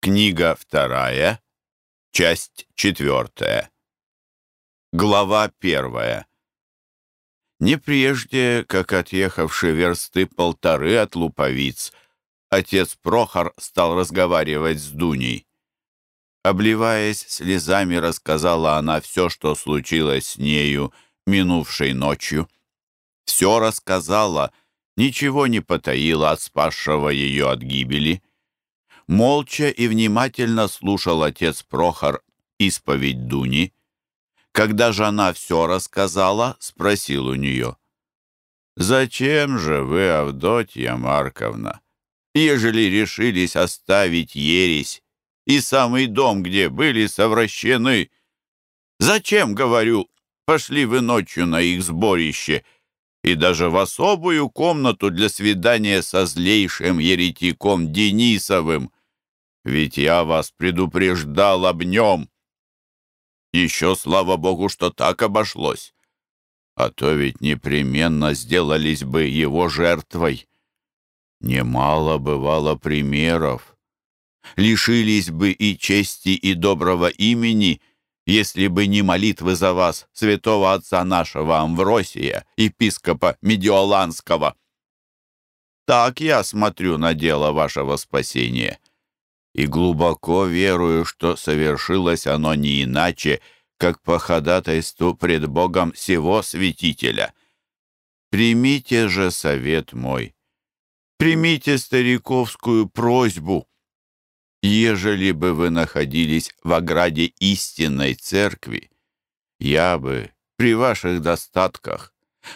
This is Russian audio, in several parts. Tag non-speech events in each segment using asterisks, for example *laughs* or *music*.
Книга вторая, часть четвертая. Глава первая. Не прежде, как отъехавший версты полторы от луповиц, отец Прохор стал разговаривать с Дуней. Обливаясь слезами, рассказала она все, что случилось с нею минувшей ночью. Все рассказала, ничего не потаила от спасшего ее от гибели. Молча и внимательно слушал отец Прохор исповедь Дуни. Когда же она все рассказала, спросил у нее. «Зачем же вы, Авдотья Марковна, ежели решились оставить ересь и самый дом, где были совращены? Зачем, говорю, пошли вы ночью на их сборище?» и даже в особую комнату для свидания со злейшим еретиком Денисовым. Ведь я вас предупреждал об нем. Еще, слава богу, что так обошлось. А то ведь непременно сделались бы его жертвой. Немало бывало примеров. Лишились бы и чести, и доброго имени, если бы не молитвы за вас, святого отца нашего Амвросия, епископа Медиоланского. Так я смотрю на дело вашего спасения и глубоко верую, что совершилось оно не иначе, как по ходатайству пред Богом сего святителя. Примите же совет мой, примите стариковскую просьбу. Ежели бы вы находились в ограде истинной церкви, я бы при ваших достатках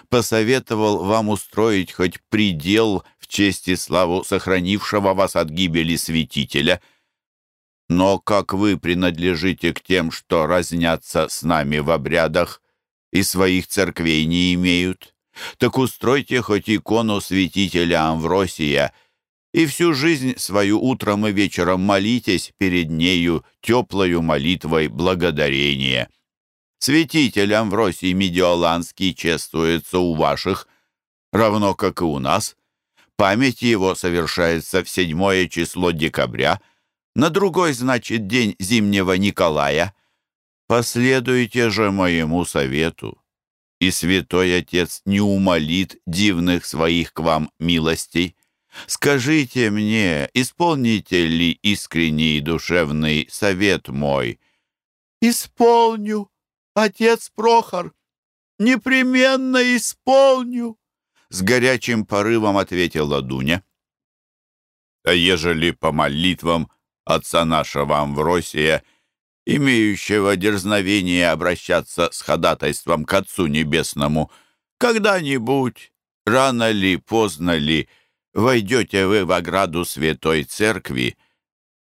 посоветовал вам устроить хоть предел честь и славу сохранившего вас от гибели святителя. Но как вы принадлежите к тем, что разнятся с нами в обрядах и своих церквей не имеют, так устройте хоть икону святителя Амвросия и всю жизнь свою утром и вечером молитесь перед нею теплою молитвой благодарения». Святитель Амвросий Медиоланский чествуется у ваших, равно как и у нас. Память его совершается в седьмое число декабря, на другой, значит, день зимнего Николая. Последуйте же моему совету, и святой Отец не умолит дивных своих к вам милостей. Скажите мне, исполните ли искренний и душевный совет мой?» «Исполню», «Отец Прохор, непременно исполню!» С горячим порывом ответила Дуня. «А ежели по молитвам отца нашего Амвросия, имеющего дерзновение обращаться с ходатайством к Отцу Небесному, когда-нибудь, рано ли, поздно ли, войдете вы в ограду Святой Церкви,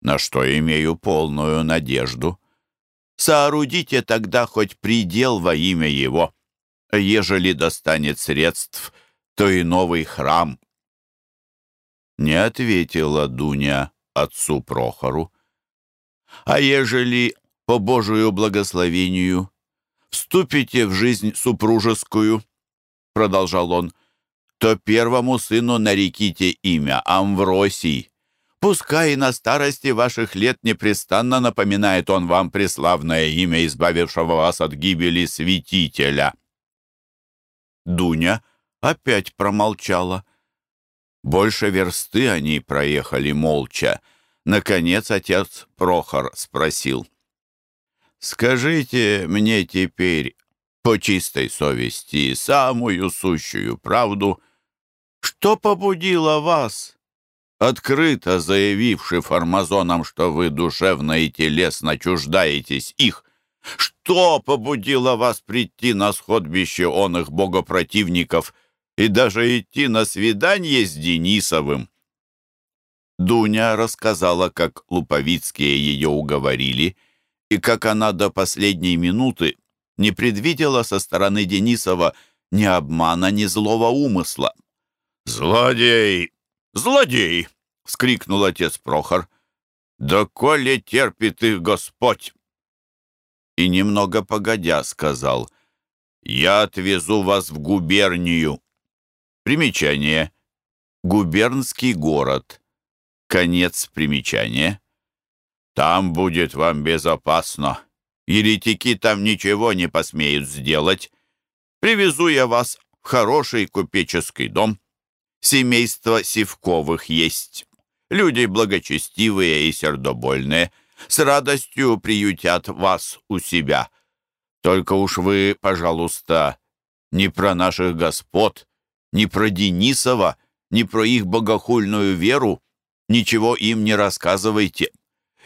на что имею полную надежду?» Соорудите тогда хоть предел во имя его. Ежели достанет средств, то и новый храм. Не ответила Дуня отцу Прохору. А ежели, по Божию благословению, вступите в жизнь супружескую, продолжал он, то первому сыну нареките имя Амвросий, Пускай и на старости ваших лет непрестанно напоминает он вам преславное имя, избавившего вас от гибели святителя». Дуня опять промолчала. Больше версты они проехали молча. Наконец отец Прохор спросил. «Скажите мне теперь по чистой совести самую сущую правду, что побудило вас открыто заявивший фармазонам, что вы душевно и телесно чуждаетесь их, что побудило вас прийти на сходбище он их богопротивников и даже идти на свидание с Денисовым? Дуня рассказала, как Луповицкие ее уговорили, и как она до последней минуты не предвидела со стороны Денисова ни обмана, ни злого умысла. «Злодей!» «Злодей!» — вскрикнул отец Прохор. «Да коли терпит их Господь!» И немного погодя сказал, «Я отвезу вас в губернию». Примечание. Губернский город. Конец примечания. Там будет вам безопасно. Еретики там ничего не посмеют сделать. Привезу я вас в хороший купеческий дом. Семейство Сивковых есть. Люди благочестивые и сердобольные. С радостью приютят вас у себя. Только уж вы, пожалуйста, не про наших господ, не про Денисова, не про их богохульную веру, ничего им не рассказывайте.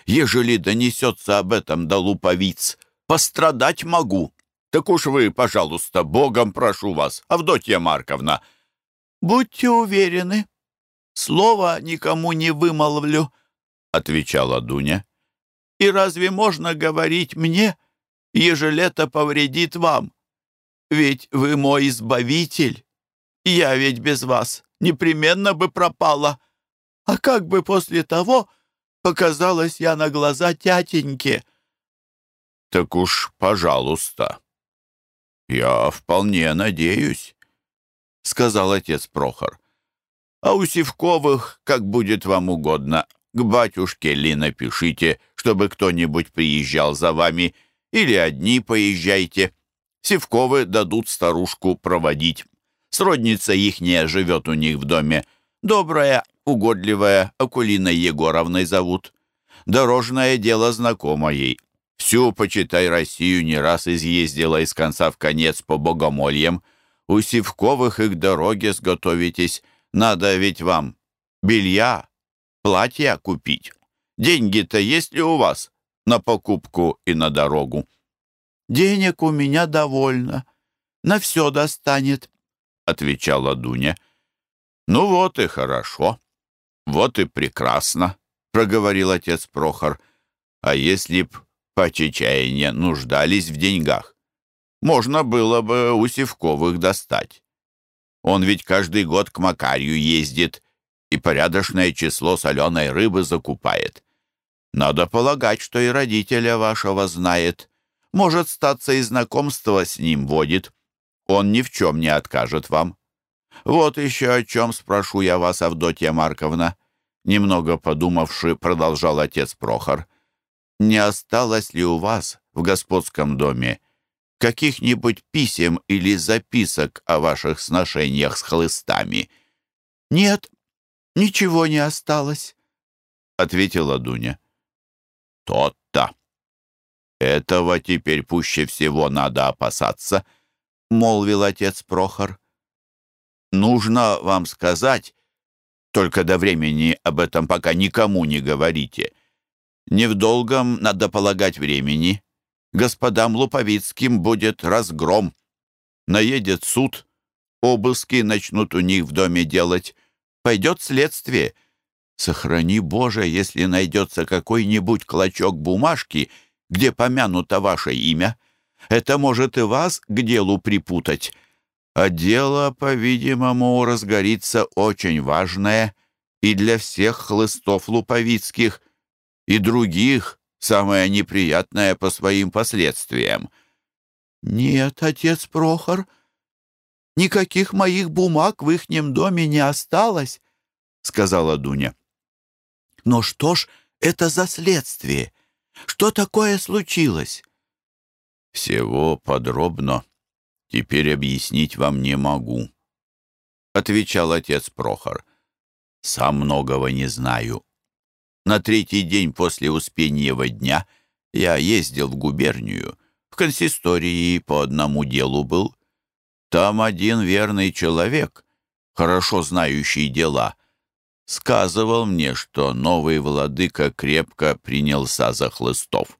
Ежели донесется об этом до луповиц, пострадать могу. Так уж вы, пожалуйста, Богом прошу вас, Авдотья Марковна. Будьте уверены, слова никому не вымолвлю, — отвечала Дуня. И разве можно говорить мне, ежели это повредит вам? Ведь вы мой избавитель. Я ведь без вас непременно бы пропала. А как бы после того показалась я на глаза тятеньке?» «Так уж, пожалуйста, я вполне надеюсь», — сказал отец Прохор. «А у Сивковых, как будет вам угодно, к батюшке ли напишите, чтобы кто-нибудь приезжал за вами, или одни поезжайте. Сивковы дадут старушку проводить. Сродница ихняя живет у них в доме. Добрая, угодливая, Акулина Егоровной зовут. Дорожное дело знакомо ей. Всю, почитай, Россию не раз изъездила из конца в конец по богомольям. У Сивковых и дороге сготовитесь. Надо ведь вам белья, платья купить. Деньги-то есть ли у вас на покупку и на дорогу? Денег у меня довольно. На все достанет, — отвечала Дуня. «Ну вот и хорошо, вот и прекрасно», — проговорил отец Прохор. «А если б по чечаянию нуждались в деньгах, можно было бы у Севковых достать. Он ведь каждый год к Макарью ездит и порядочное число соленой рыбы закупает. Надо полагать, что и родителя вашего знает. Может, статься и знакомство с ним водит. Он ни в чем не откажет вам. Вот еще о чем спрошу я вас, Авдотья Марковна. Немного подумавши, продолжал отец Прохор. Не осталось ли у вас в господском доме каких-нибудь писем или записок о ваших сношениях с хлыстами? Нет, ничего не осталось, — ответила Дуня. Тот-то. Этого теперь пуще всего надо опасаться —— молвил отец Прохор. «Нужно вам сказать, только до времени об этом пока никому не говорите. Не в долгом, надо полагать, времени. Господам Луповицким будет разгром. Наедет суд, обыски начнут у них в доме делать. Пойдет следствие. Сохрани, Боже, если найдется какой-нибудь клочок бумажки, где помянуто ваше имя». Это может и вас к делу припутать. А дело, по-видимому, разгорится очень важное и для всех хлыстов луповицких, и других самое неприятное по своим последствиям. «Нет, отец Прохор, никаких моих бумаг в ихнем доме не осталось», — сказала Дуня. «Но что ж это за следствие? Что такое случилось?» «Всего подробно теперь объяснить вам не могу», — отвечал отец Прохор. «Сам многого не знаю. На третий день после Успеньева дня я ездил в губернию, в консистории по одному делу был. Там один верный человек, хорошо знающий дела, сказывал мне, что новый владыка крепко принялся за хлыстов.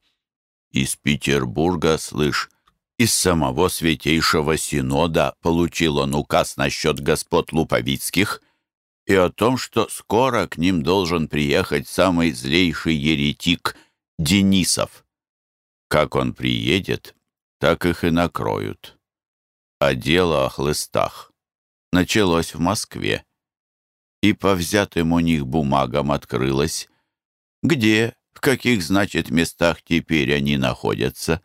Из Петербурга, слышь, из самого Святейшего Синода получил он указ насчет господ Луповицких и о том, что скоро к ним должен приехать самый злейший еретик Денисов. Как он приедет, так их и накроют. А дело о хлыстах началось в Москве и по взятым у них бумагам открылось, где в каких, значит, местах теперь они находятся.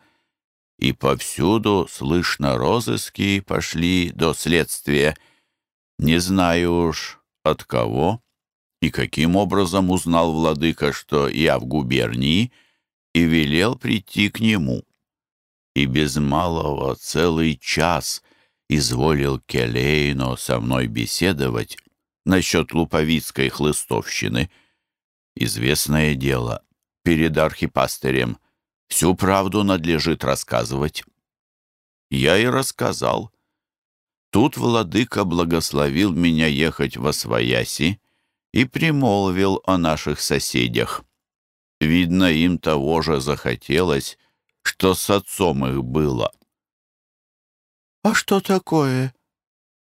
И повсюду, слышно, розыски пошли до следствия. Не знаю уж от кого И каким образом узнал владыка, что я в губернии, и велел прийти к нему. И без малого целый час изволил Келейно со мной беседовать насчет луповицкой хлыстовщины. Известное дело, перед архипастырем всю правду надлежит рассказывать. Я и рассказал. Тут владыка благословил меня ехать во Свояси и примолвил о наших соседях. Видно, им того же захотелось, что с отцом их было. «А что такое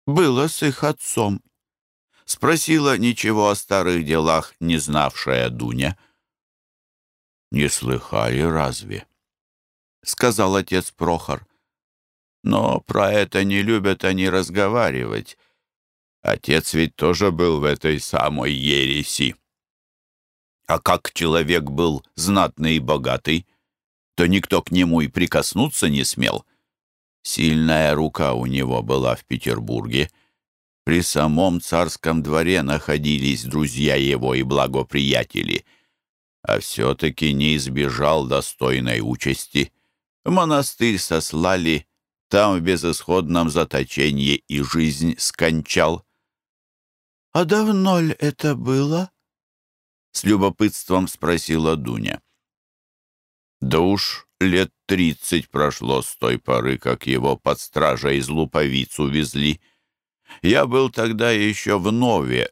было с их отцом?» — спросила ничего о старых делах не знавшая Дуня. «Не слыхали разве?» — сказал отец Прохор. «Но про это не любят они разговаривать. Отец ведь тоже был в этой самой ереси. А как человек был знатный и богатый, то никто к нему и прикоснуться не смел. Сильная рука у него была в Петербурге. При самом царском дворе находились друзья его и благоприятели, а все-таки не избежал достойной участи. В монастырь сослали, там в безысходном заточении и жизнь скончал. «А давно ли это было?» — с любопытством спросила Дуня. «Да уж лет тридцать прошло с той поры, как его под стражей из Луповиц увезли. Я был тогда еще в Нове,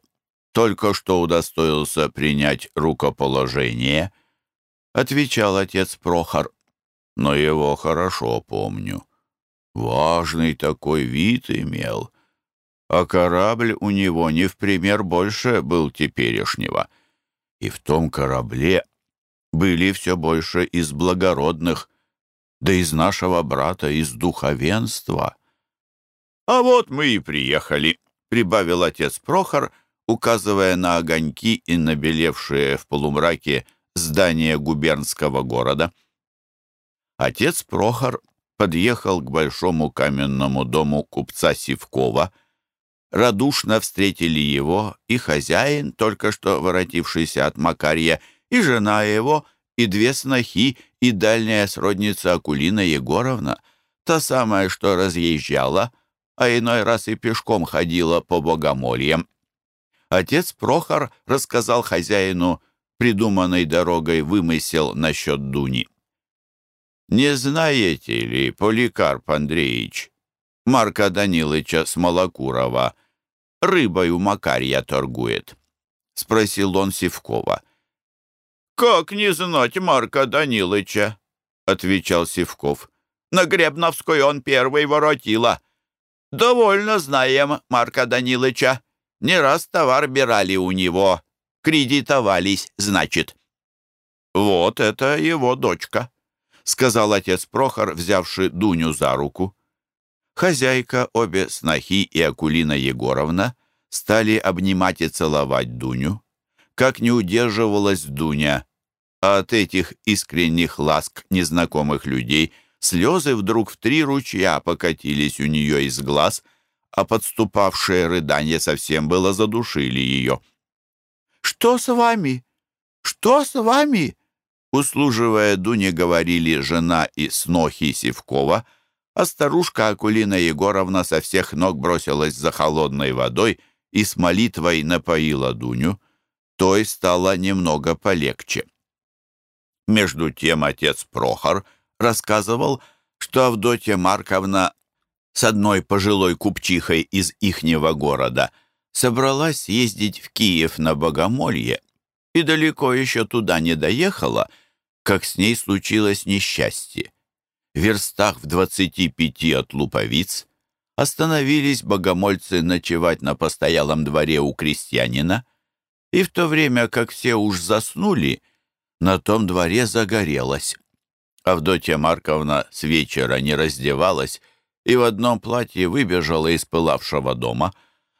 только что удостоился принять рукоположение», — отвечал отец Прохор. «Но его хорошо помню. Важный такой вид имел» а корабль у него не в пример больше был теперешнего. И в том корабле были все больше из благородных, да из нашего брата, из духовенства. «А вот мы и приехали», — прибавил отец Прохор, указывая на огоньки и набелевшие в полумраке здания губернского города. Отец Прохор подъехал к большому каменному дому купца Сивкова — Радушно встретили его и хозяин, только что воротившийся от Макарья, и жена его, и две снохи, и дальняя сродница Акулина Егоровна, та самая, что разъезжала, а иной раз и пешком ходила по богомольям. Отец Прохор рассказал хозяину придуманной дорогой вымысел насчет Дуни. «Не знаете ли, Поликарп Андреевич, Марка Данилыча Смолокурова рыбой у Макарья торгует?» — спросил он Сивкова. «Как не знать Марка Данилыча?» — отвечал Сивков. «На Гребновской он первый воротила. Довольно знаем Марка Данилыча. Не раз товар бирали у него. Кредитовались, значит». «Вот это его дочка», — сказал отец Прохор, взявший Дуню за руку. Хозяйка, обе снохи и Акулина Егоровна стали обнимать и целовать Дуню. Как не удерживалась Дуня, а от этих искренних ласк незнакомых людей слезы вдруг в три ручья покатились у нее из глаз, а подступавшее рыдание совсем было задушили ее. «Что с вами? Что с вами?» Услуживая Дуне, говорили жена и снохи Севкова — а старушка Акулина Егоровна со всех ног бросилась за холодной водой и с молитвой напоила Дуню. Той стало немного полегче. Между тем отец Прохор рассказывал, что Авдотья Марковна с одной пожилой купчихой из ихнего города собралась ездить в Киев на Богомолье и далеко еще туда не доехала, как с ней случилось несчастье в верстах в двадцати пяти от луповиц, остановились богомольцы ночевать на постоялом дворе у крестьянина, и в то время, как все уж заснули, на том дворе загорелось. Авдотья Марковна с вечера не раздевалась и в одном платье выбежала из пылавшего дома,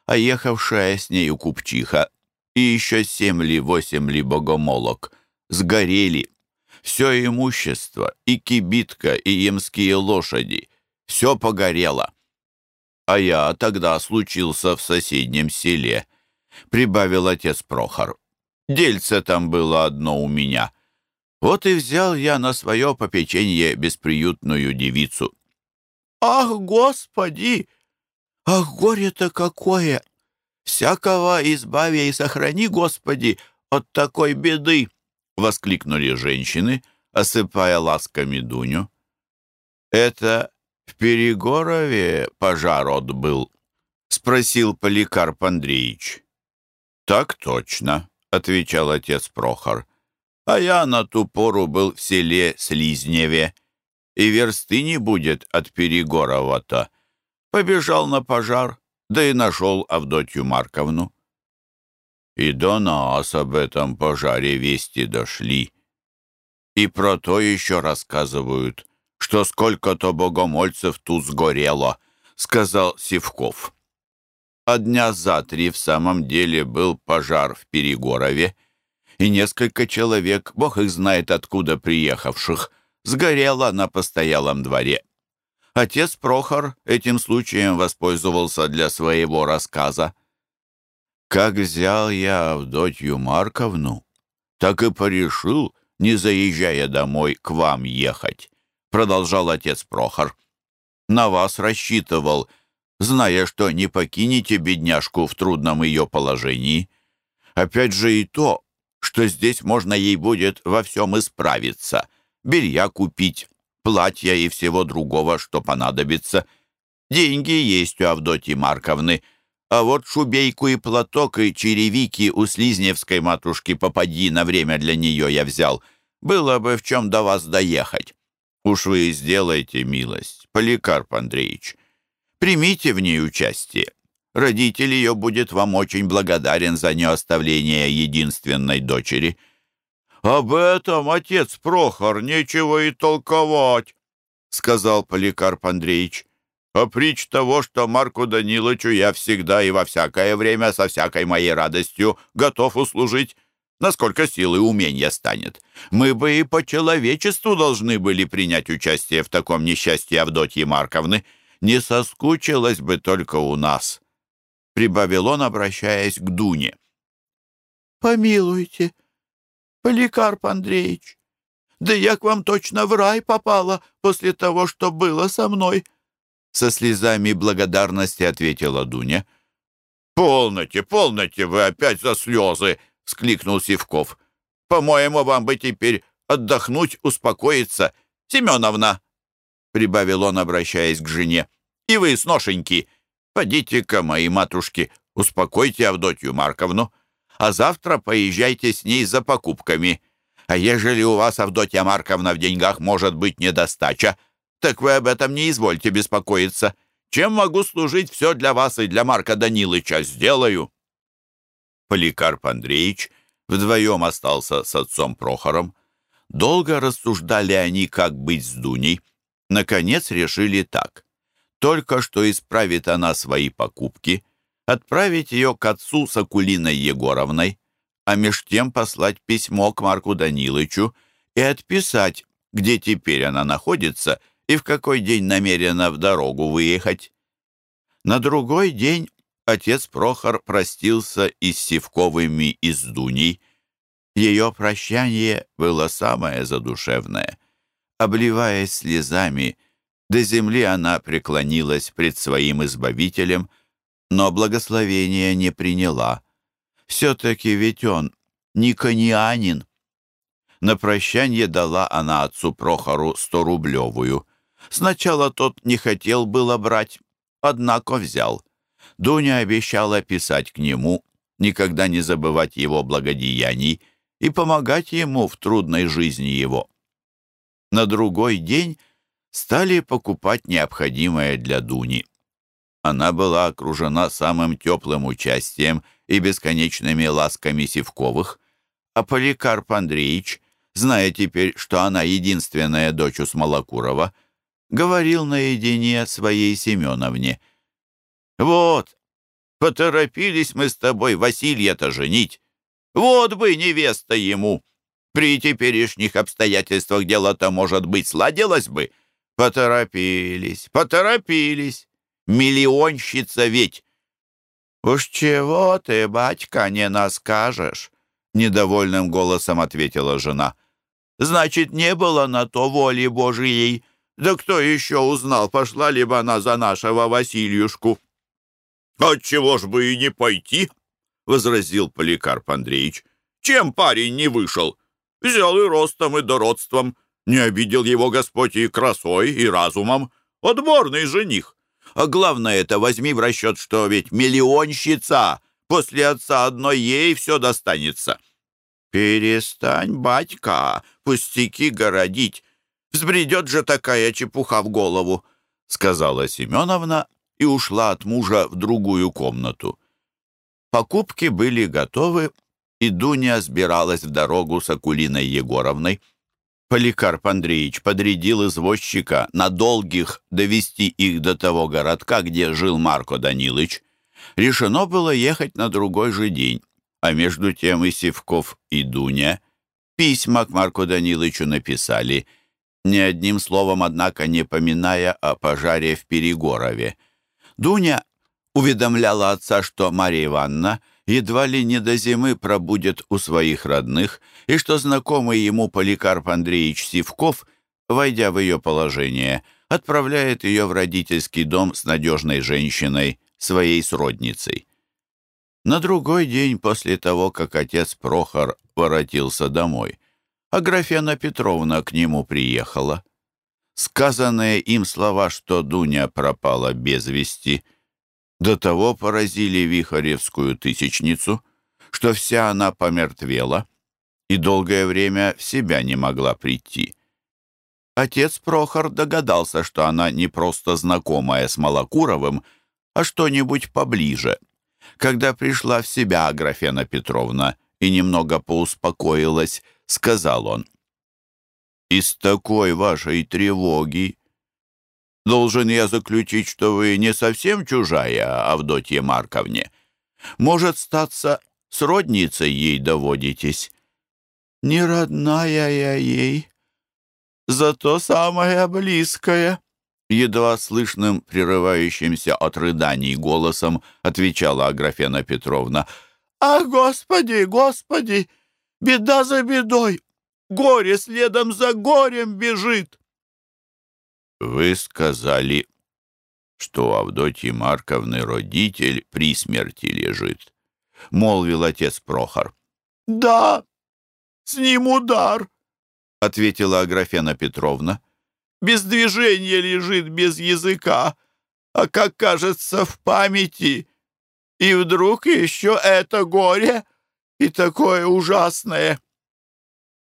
а ехавшая с нею купчиха и еще семь ли восемь ли богомолок сгорели все имущество, и кибитка, и ямские лошади, все погорело. А я тогда случился в соседнем селе. — прибавил отец Прохор. «Дельце там было одно у меня. Вот и взял я на свое попечение бесприютную девицу». «Ах, Господи! Ах, горе-то какое! Всякого избави и сохрани, Господи, от такой беды!» — воскликнули женщины, осыпая ласками Дуню. «Это в Перегорове пожар от был?» — спросил Поликарп Андреевич. «Так точно», — отвечал отец Прохор. «А я на ту пору был в селе Слизневе, и версты не будет от Перегорова-то. Побежал на пожар, да и нашел Авдотью Марковну. И до нас об этом пожаре вести дошли. И про то еще рассказывают, что сколько-то богомольцев тут сгорело, сказал Сивков. А дня за три в самом деле был пожар в Перегорове, и несколько человек, бог их знает откуда приехавших, сгорело на постоялом дворе. Отец Прохор этим случаем воспользовался для своего рассказа. «Как взял я Авдотью Марковну, так и порешил, не заезжая домой, к вам ехать продолжал отец Прохор. «На вас рассчитывал, зная, что не покинете бедняжку в трудном ее положении. Опять же и то, что здесь можно ей будет во всем исправиться, белья купить, платья и всего другого, что понадобится. Деньги есть у Авдотьи Марковны, а вот шубейку и платок и черевики у Слизневской матушки попади на время для нее я взял. Было бы в чем до вас доехать. Уж вы сделайте милость, Поликарп Андреевич. Примите в ней участие. Родитель ее будет вам очень благодарен за неоставление единственной дочери. «Об этом, отец Прохор, нечего и толковать», — сказал Поликарп Андреевич. «А притч того, что Марку Даниловичу я всегда и во всякое время со всякой моей радостью готов услужить, насколько силы и умения станет. Мы бы и по человечеству должны были принять участие в таком несчастье Авдотьи Марковны. Не соскучилась бы только у нас», — прибавил он, обращаясь к Дуне. «Помилуйте, Поликарп Андреевич, да я к вам точно в рай попала после того, что было со мной», — со слезами благодарности ответила Дуня. «Полноте, полноте вы опять за слезы!» — скликнул Сивков. «По-моему, вам бы теперь отдохнуть, успокоиться. Семеновна!» — прибавил он, обращаясь к жене. «И вы, сношеньки, подите-ка, мои матушки, успокойте Авдотью Марковну, а завтра поезжайте с ней за покупками. А ежели у вас, Авдотья Марковна, в деньгах может быть недостача, так вы об этом не извольте беспокоиться. Чем могу служить, все для вас и для Марка Данилыча сделаю». Поликарп Андреевич вдвоем остался с отцом Прохором. Долго рассуждали они, как быть с Дуней. Наконец решили так. Только что исправит она свои покупки, отправить ее к отцу с Акулиной Егоровной, а меж тем послать письмо к Марку Данилычу и отписать, где теперь она находится и в какой день намерена в дорогу выехать. На другой день отец Прохор простился и с Севковыми, и с Дуней. Ее прощание было самое задушевное. Обливаясь слезами, до земли она преклонилась пред своим избавителем, но благословения не приняла. Все-таки ведь он никонианин. На прощание дала она отцу Прохору сто-рублевую. Сначала тот не хотел было брать, однако взял. Дуня обещала писать к нему, никогда не забывать его благодеяний и помогать ему в трудной жизни его. На другой день стали покупать необходимое для Дуни. Она была окружена самым теплым участием и бесконечными ласками Севковых, а Поликарп Андреевич, зная теперь, что она единственная дочь у Смолокурова, говорил наедине своей Семеновне — вот, поторопились мы с тобой Василья-то женить. Вот бы невеста ему. При теперешних обстоятельствах дело-то, может быть, сладилось бы. Поторопились, поторопились. Миллионщица ведь. «Уж чего ты, батька, не наскажешь?» — недовольным голосом ответила жена. «Значит, не было на то воли Божией. Да кто еще узнал, пошла ли бы она за нашего Васильюшку?» «Отчего ж бы и не пойти?» — возразил Поликарп Андреевич. «Чем парень не вышел? Взял и ростом, и дородством. Не обидел его Господь и красой, и разумом. Отборный жених. А главное это возьми в расчет, что ведь миллионщица. После отца одной ей все достанется». «Перестань, батька, пустяки городить. Взбредет же такая чепуха в голову», — сказала Семеновна и ушла от мужа в другую комнату. Покупки были готовы, и Дуня сбиралась в дорогу с Акулиной Егоровной. Поликарп Андреевич подрядил извозчика на долгих довести их до того городка, где жил Марко Данилыч. Решено было ехать на другой же день, а между тем и Севков, и Дуня письма к Марку Данилычу написали, ни одним словом, однако, не поминая о пожаре в Перегорове. Дуня уведомляла отца, что Марья Ивановна едва ли не до зимы пробудет у своих родных, и что знакомый ему Поликарп Андреевич Сивков, войдя в ее положение, отправляет ее в родительский дом с надежной женщиной, своей сродницей. На другой день после того, как отец Прохор воротился домой, Аграфена Петровна к нему приехала. Сказанные им слова, что Дуня пропала без вести, до того поразили Вихаревскую тысячницу, что вся она помертвела и долгое время в себя не могла прийти. Отец Прохор догадался, что она не просто знакомая с Малокуровым, а что-нибудь поближе. Когда пришла в себя Аграфена Петровна и немного поуспокоилась, сказал он — из такой вашей тревоги должен я заключить, что вы не совсем чужая Авдотье Марковне. Может, статься, сродницей ей доводитесь. Не родная я ей, зато самая близкая. Едва слышным, прерывающимся от рыданий голосом отвечала Аграфена Петровна. «Ах, Господи, Господи! Беда за бедой! Горе следом за горем бежит!» «Вы сказали, что у Авдотьи Марковны родитель при смерти лежит», — молвил отец Прохор. «Да, с ним удар», — ответила Аграфена Петровна. «Без движения лежит, без языка, а, как кажется, в памяти. И вдруг еще это горе и такое ужасное».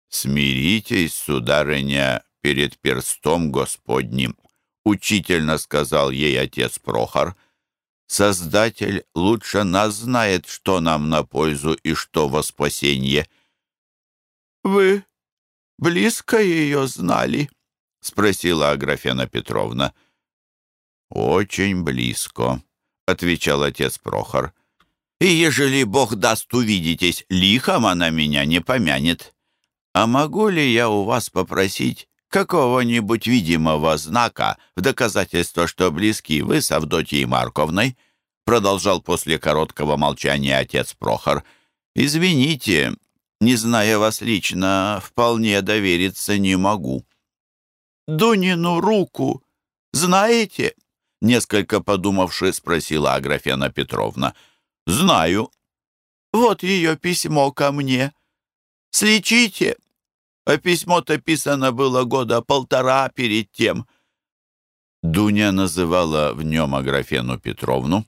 «Смиритесь, сударыня, перед перстом Господним», — учительно сказал ей отец Прохор. «Создатель лучше нас знает, что нам на пользу и что во спасение». «Вы близко ее знали?» — спросила Аграфена Петровна. «Очень близко», — отвечал отец Прохор. «И ежели Бог даст увидитесь, лихом она меня не помянет». «А могу ли я у вас попросить какого-нибудь видимого знака в доказательство, что близки вы с Авдотьей Марковной?» продолжал после короткого молчания отец Прохор. «Извините, не зная вас лично, вполне довериться не могу». «Дунину руку знаете?» Несколько подумавши, спросила Аграфена Петровна. «Знаю. Вот ее письмо ко мне. Слечите, а письмо-то писано было года полтора перед тем». Дуня называла в нем Аграфену Петровну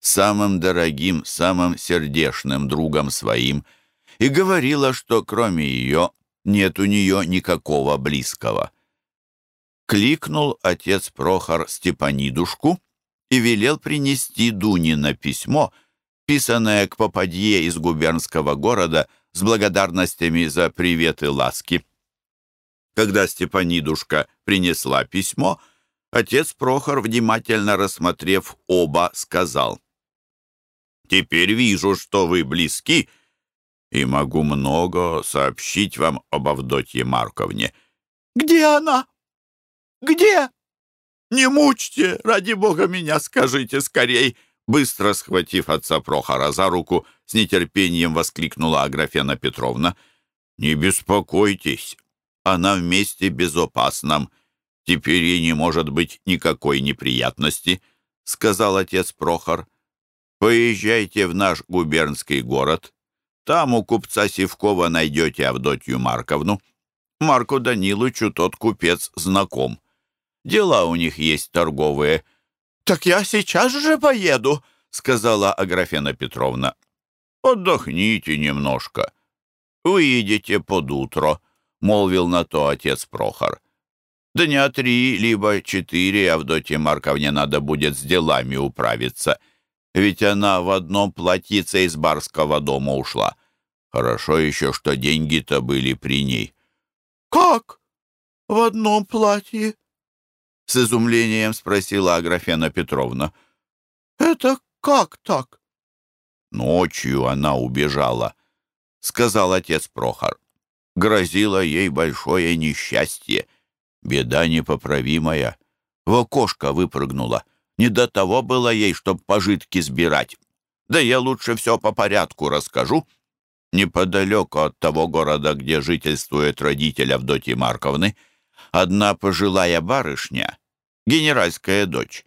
самым дорогим, самым сердечным другом своим и говорила, что кроме ее нет у нее никакого близкого. Кликнул отец Прохор Степанидушку и велел принести Дунино письмо, писанное к попадье из губернского города с благодарностями за привет и ласки. Когда Степанидушка принесла письмо, отец Прохор, внимательно рассмотрев оба, сказал, «Теперь вижу, что вы близки, и могу много сообщить вам об Авдотье Марковне». «Где она? Где? Не мучьте, ради бога меня скажите скорей!» Быстро схватив отца Прохора за руку, с нетерпением воскликнула Аграфена Петровна. «Не беспокойтесь, она вместе безопасном. Теперь ей не может быть никакой неприятности», — сказал отец Прохор. «Поезжайте в наш губернский город. Там у купца Сивкова найдете Авдотью Марковну. Марку Данилычу тот купец знаком. Дела у них есть торговые». «Так я сейчас же поеду», — сказала Аграфена Петровна. «Отдохните немножко. Выйдете под утро», — молвил на то отец Прохор. «Дня три, либо четыре Авдотье Марковне надо будет с делами управиться, ведь она в одном платьице из барского дома ушла. Хорошо еще, что деньги-то были при ней». «Как? В одном платье?» — с изумлением спросила Аграфена Петровна. «Это как так?» «Ночью она убежала», — сказал отец Прохор. «Грозило ей большое несчастье, беда непоправимая. В окошко выпрыгнула. Не до того было ей, чтоб пожитки сбирать. Да я лучше все по порядку расскажу. Неподалеку от того города, где жительствует родитель Авдотьи Марковны, — Одна пожилая барышня, генеральская дочь,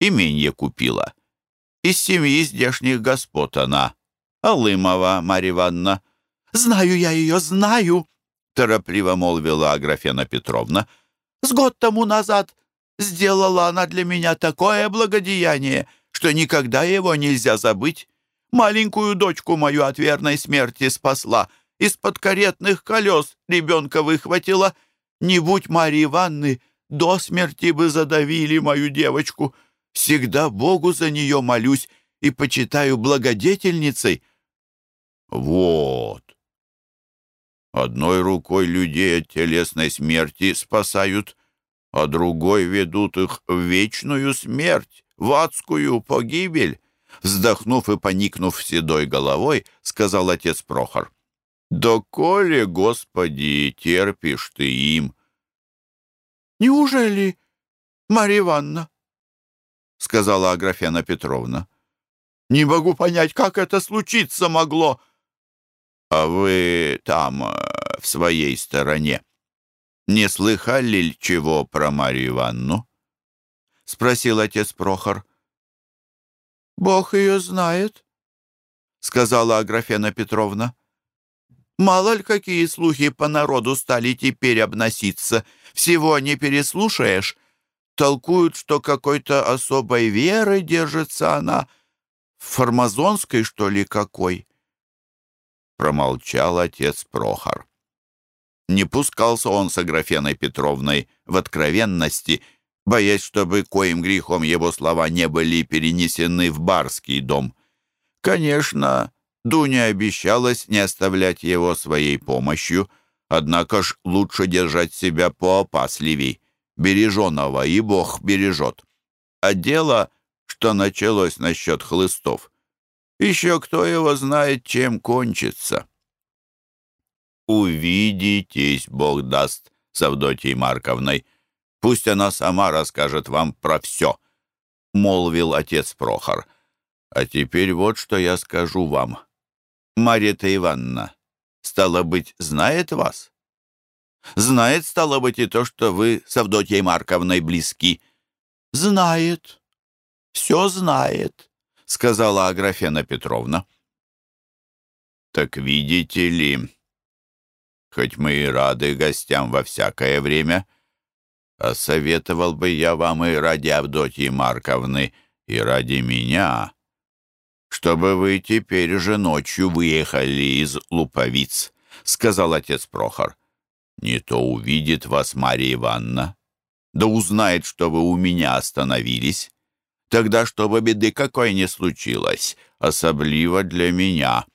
именье купила. Из семьи здешних господ она, Алымова Марья Ивановна. «Знаю я ее, знаю!» — торопливо молвила Аграфена Петровна. «С год тому назад сделала она для меня такое благодеяние, что никогда его нельзя забыть. Маленькую дочку мою от верной смерти спасла, из-под каретных колес ребенка выхватила — не будь Марьи Ивановны, до смерти бы задавили мою девочку. Всегда Богу за нее молюсь и почитаю благодетельницей». «Вот. Одной рукой людей от телесной смерти спасают, а другой ведут их в вечную смерть, в адскую погибель». Вздохнув и поникнув седой головой, сказал отец Прохор. «Доколе, Господи, терпишь ты им?» «Неужели, Марья Ивановна?» — сказала Аграфена Петровна. «Не могу понять, как это случиться могло». «А вы там, э, в своей стороне, не слыхали ли чего про Марию Ивановну?» — спросил отец Прохор. «Бог ее знает», — сказала Аграфена Петровна. Мало ли какие слухи по народу стали теперь обноситься. Всего не переслушаешь. Толкуют, что какой-то особой веры держится она. Формазонской, что ли, какой? Промолчал отец Прохор. Не пускался он с Аграфеной Петровной в откровенности, боясь, чтобы коим грехом его слова не были перенесены в барский дом. Конечно, Дуня обещалась не оставлять его своей помощью, однако ж лучше держать себя поопасливей. Береженого и Бог бережет. А дело, что началось насчет хлыстов, еще кто его знает, чем кончится. «Увидитесь, Бог даст, с Авдотьей Марковной. Пусть она сама расскажет вам про все», — молвил отец Прохор. «А теперь вот что я скажу вам. Марья-то Ивановна, стало быть, знает вас? Знает, стало быть, и то, что вы с Авдотьей Марковной близки. Знает, все знает, сказала Аграфена Петровна. Так видите ли, хоть мы и рады гостям во всякое время, а советовал бы я вам и ради Авдотьи Марковны, и ради меня, чтобы вы теперь же ночью выехали из Луповиц», — сказал отец Прохор. «Не то увидит вас Марья Ивановна, да узнает, что вы у меня остановились. Тогда, чтобы беды какой не случилось, особливо для меня.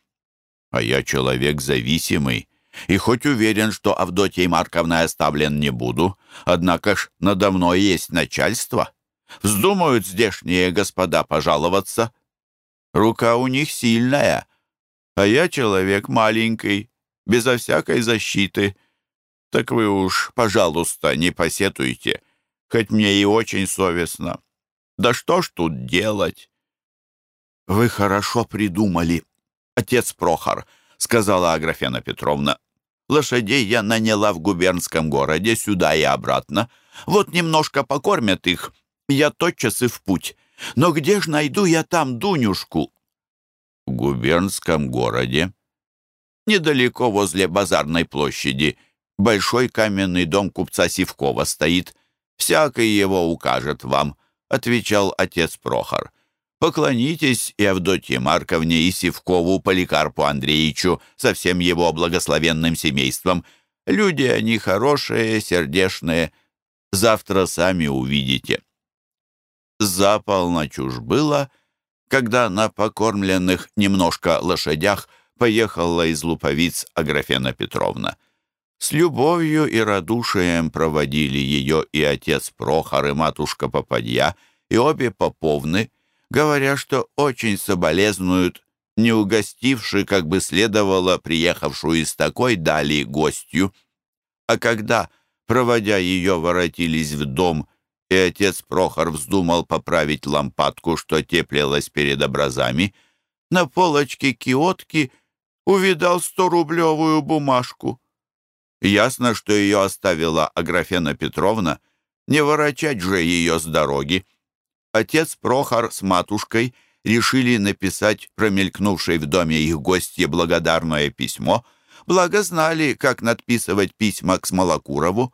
А я человек зависимый, и хоть уверен, что Авдотьей Марковной оставлен не буду, однако ж надо мной есть начальство. Вздумают здешние господа пожаловаться, Рука у них сильная, а я человек маленький, безо всякой защиты. Так вы уж, пожалуйста, не посетуйте, хоть мне и очень совестно. Да что ж тут делать? «Вы хорошо придумали, отец Прохор», — сказала Аграфена Петровна. «Лошадей я наняла в губернском городе, сюда и обратно. Вот немножко покормят их, я тотчас и в путь. Но где ж найду я там Дунюшку?» «В губернском городе?» «Недалеко возле базарной площади. Большой каменный дом купца Сивкова стоит. Всякий его укажет вам», — отвечал отец Прохор. «Поклонитесь и Авдотье Марковне, и Сивкову Поликарпу Андреевичу со всем его благословенным семейством. Люди они хорошие, сердешные. Завтра сами увидите». За полночь уж было, когда на покормленных немножко лошадях поехала из Луповиц Аграфена Петровна. С любовью и радушием проводили ее и отец Прохор, и матушка Попадья, и обе поповны, говоря, что очень соболезнуют, не угостивши, как бы следовало, приехавшую из такой дали гостью. А когда, проводя ее, воротились в дом и отец Прохор вздумал поправить лампадку, что теплилась перед образами, на полочке киотки увидал сто-рублевую бумажку. Ясно, что ее оставила Аграфена Петровна, не ворочать же ее с дороги. Отец Прохор с матушкой решили написать промелькнувшей в доме их гостье благодарное письмо, благо знали, как надписывать письма к Смолокурову.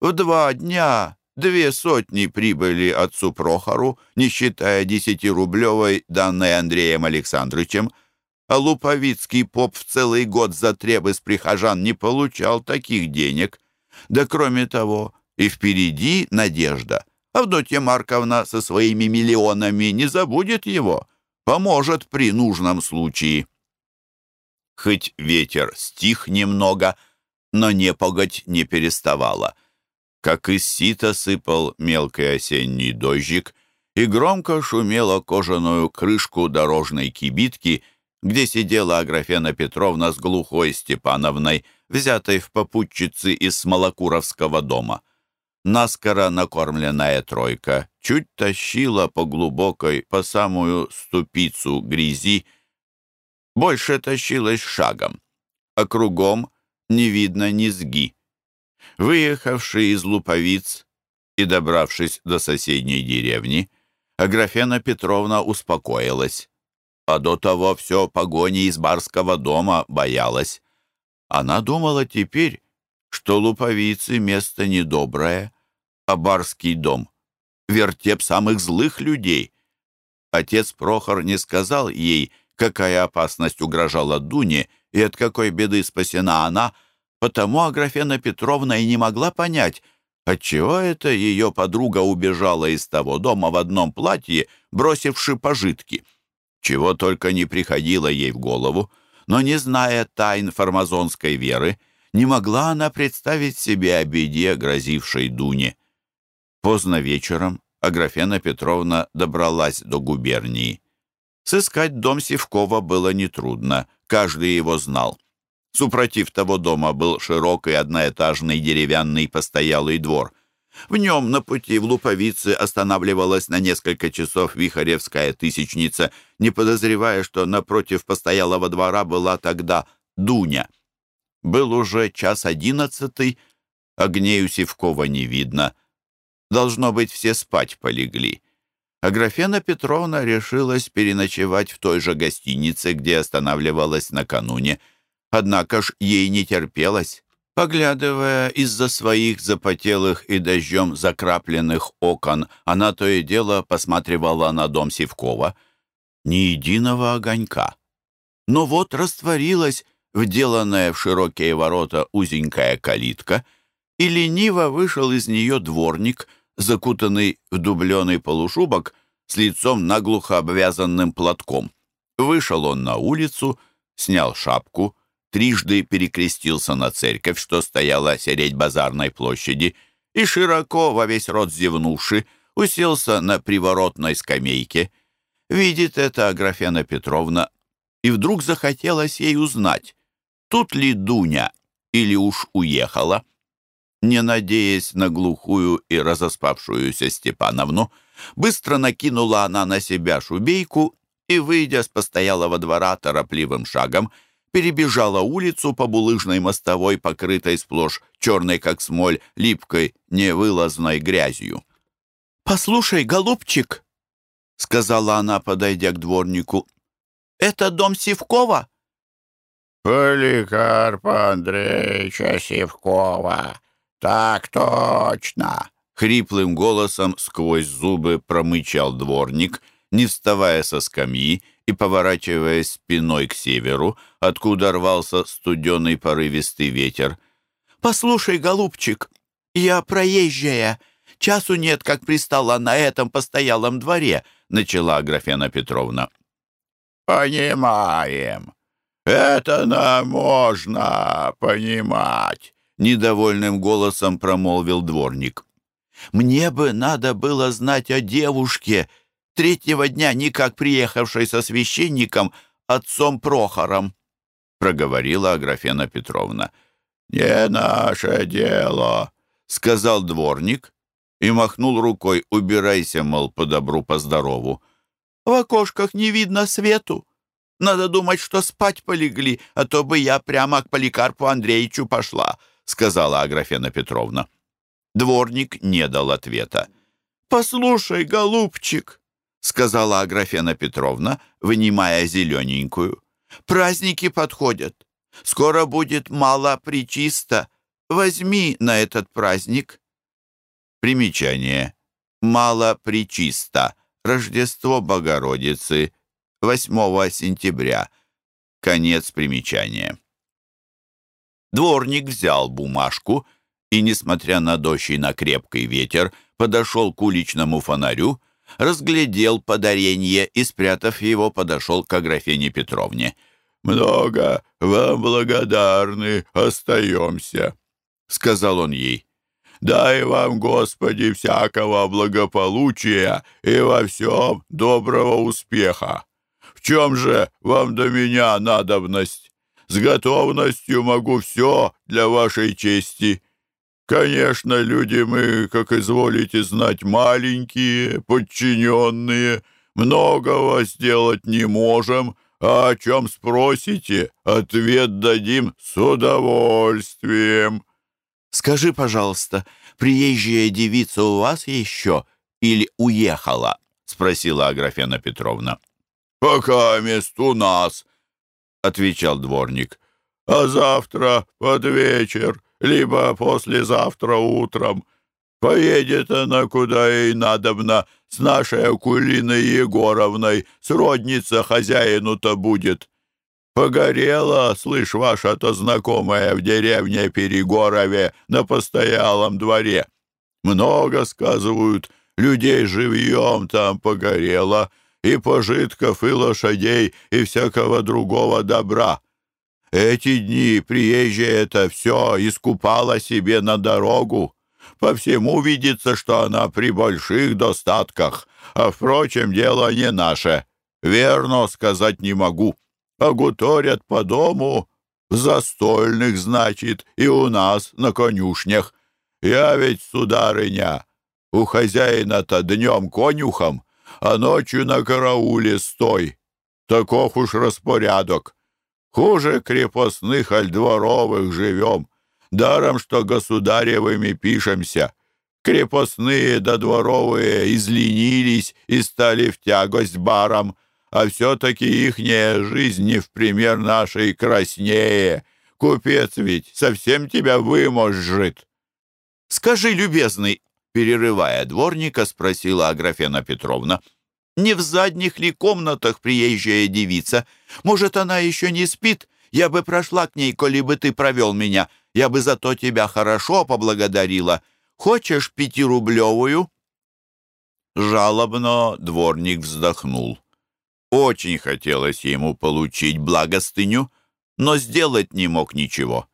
В два дня Две сотни прибыли отцу Прохору, не считая десятирублевой, данной Андреем Александровичем, а Луповицкий поп в целый год за требы с прихожан не получал таких денег. Да кроме того, и впереди надежда. Авдотья Марковна со своими миллионами не забудет его, поможет при нужном случае. Хоть ветер стих немного, но непогодь не переставала — как из сита сыпал мелкий осенний дождик, и громко шумела кожаную крышку дорожной кибитки, где сидела Аграфена Петровна с глухой Степановной, взятой в попутчицы из Смолокуровского дома. Наскоро накормленная тройка чуть тащила по глубокой, по самую ступицу грязи, больше тащилась шагом, а кругом не видно низги. Выехавший из Луповиц и добравшись до соседней деревни, Аграфена Петровна успокоилась. А до того все погони из барского дома боялась. Она думала теперь, что Луповицы — место недоброе, а барский дом — вертеп самых злых людей. Отец Прохор не сказал ей, какая опасность угрожала Дуне и от какой беды спасена она — Потому Аграфена Петровна и не могла понять, отчего это ее подруга убежала из того дома в одном платье, бросивши пожитки. Чего только не приходило ей в голову, но, не зная тайн фармазонской веры, не могла она представить себе о грозившей Дуне. Поздно вечером Аграфена Петровна добралась до губернии. Сыскать дом Севкова было нетрудно, каждый его знал. Супротив того дома был широкий одноэтажный деревянный постоялый двор. В нем на пути в Луповице останавливалась на несколько часов Вихаревская тысячница, не подозревая, что напротив постоялого двора была тогда Дуня. Был уже час одиннадцатый, огней Севкова не видно. Должно быть, все спать полегли. Аграфена Петровна решилась переночевать в той же гостинице, где останавливалась накануне – Однако ж ей не терпелось. Поглядывая из-за своих запотелых и дождем закрапленных окон, она то и дело посматривала на дом Сивкова. Ни единого огонька. Но вот растворилась вделанная в широкие ворота узенькая калитка, и лениво вышел из нее дворник, закутанный в дубленый полушубок, с лицом наглухо обвязанным платком. Вышел он на улицу, снял шапку, трижды перекрестился на церковь, что стояла середь базарной площади, и широко во весь рот зевнувши, уселся на приворотной скамейке. Видит это Аграфена Петровна, и вдруг захотелось ей узнать, тут ли Дуня или уж уехала. Не надеясь на глухую и разоспавшуюся Степановну, быстро накинула она на себя шубейку и, выйдя с постоялого двора торопливым шагом, перебежала улицу по булыжной мостовой, покрытой сплошь черной, как смоль, липкой, невылазной грязью. «Послушай, голубчик!» — сказала она, подойдя к дворнику. «Это дом Сивкова?» «Поликарпа Андреевича Сивкова. Так точно!» Хриплым голосом сквозь зубы промычал дворник, не вставая со скамьи и поворачиваясь спиной к северу, откуда рвался студеный порывистый ветер. «Послушай, голубчик, я проезжая. Часу нет, как пристала на этом постоялом дворе», — начала Аграфена Петровна. «Понимаем. Это нам можно понимать», — недовольным голосом промолвил дворник. Мне бы надо было знать о девушке, третьего дня никак приехавшей со священником, отцом Прохором, — проговорила Аграфена Петровна. «Не наше дело», — сказал дворник и махнул рукой. «Убирайся, мол, по добру, по здорову». «В окошках не видно свету. Надо думать, что спать полегли, а то бы я прямо к Поликарпу Андреевичу пошла», — сказала Аграфена Петровна. Дворник не дал ответа. «Послушай, голубчик», — сказала Аграфена Петровна, вынимая зелененькую, «праздники подходят. Скоро будет мало причисто. Возьми на этот праздник». Примечание. Мало причисто. Рождество Богородицы. 8 сентября. Конец примечания. Дворник взял бумажку и, несмотря на дождь и на крепкий ветер, подошел к уличному фонарю, разглядел подаренье и, спрятав его, подошел к Аграфене Петровне. «Много вам благодарны остаемся», — сказал он ей. «Дай вам, Господи, всякого благополучия и во всем доброго успеха. В чем же вам до меня надобность? С готовностью могу все для вашей чести». Конечно, люди мы, как изволите знать, маленькие, подчиненные, многого сделать не можем, а о чем спросите, ответ дадим с удовольствием. Скажи, пожалуйста, приезжая девица у вас еще или уехала? Спросила Аграфена Петровна. Пока мест у нас, отвечал дворник. А завтра под вечер либо послезавтра утром. Поедет она куда ей надобно, с нашей Акулиной Егоровной, сродница хозяину-то будет. Погорела, слышь, ваша-то знакомая в деревне Перегорове на постоялом дворе. Много, сказывают, людей живьем там погорело, и пожитков, и лошадей, и всякого другого добра. Эти дни приезжая это все искупала себе на дорогу. По всему видится, что она при больших достатках, а, впрочем, дело не наше. Верно сказать не могу. Огуторят по дому, застольных, значит, и у нас на конюшнях. Я ведь, сударыня, у хозяина-то днем конюхом, а ночью на карауле стой. Таков уж распорядок. Хуже крепостных аль дворовых живем. Даром, что государевыми пишемся. Крепостные да дворовые изленились и стали в тягость барам, а все-таки ихняя жизнь не в пример нашей краснее. Купец ведь совсем тебя выможет. Скажи, любезный, перерывая дворника, спросила Аграфена Петровна, — не в задних ли комнатах приезжая девица? Может, она еще не спит? Я бы прошла к ней, коли бы ты провел меня. Я бы зато тебя хорошо поблагодарила. Хочешь пятирублевую?» Жалобно дворник вздохнул. Очень хотелось ему получить благостыню, но сделать не мог ничего.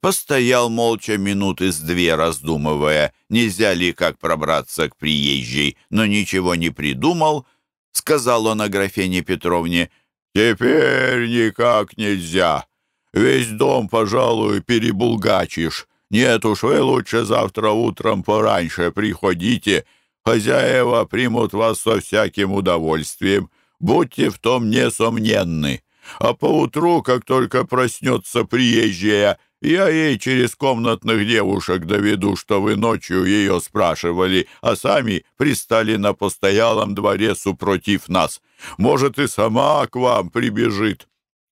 Постоял молча минуты с две, раздумывая, нельзя ли как пробраться к приезжей, но ничего не придумал — сказал он Аграфене Петровне. «Теперь никак нельзя. Весь дом, пожалуй, перебулгачишь. Нет уж, вы лучше завтра утром пораньше приходите. Хозяева примут вас со всяким удовольствием. будьте в том несомненны. А поутру, как только проснется приезжая, я ей через комнатных девушек доведу, что вы ночью ее спрашивали, а сами пристали на постоялом дворе супротив нас. Может, и сама к вам прибежит.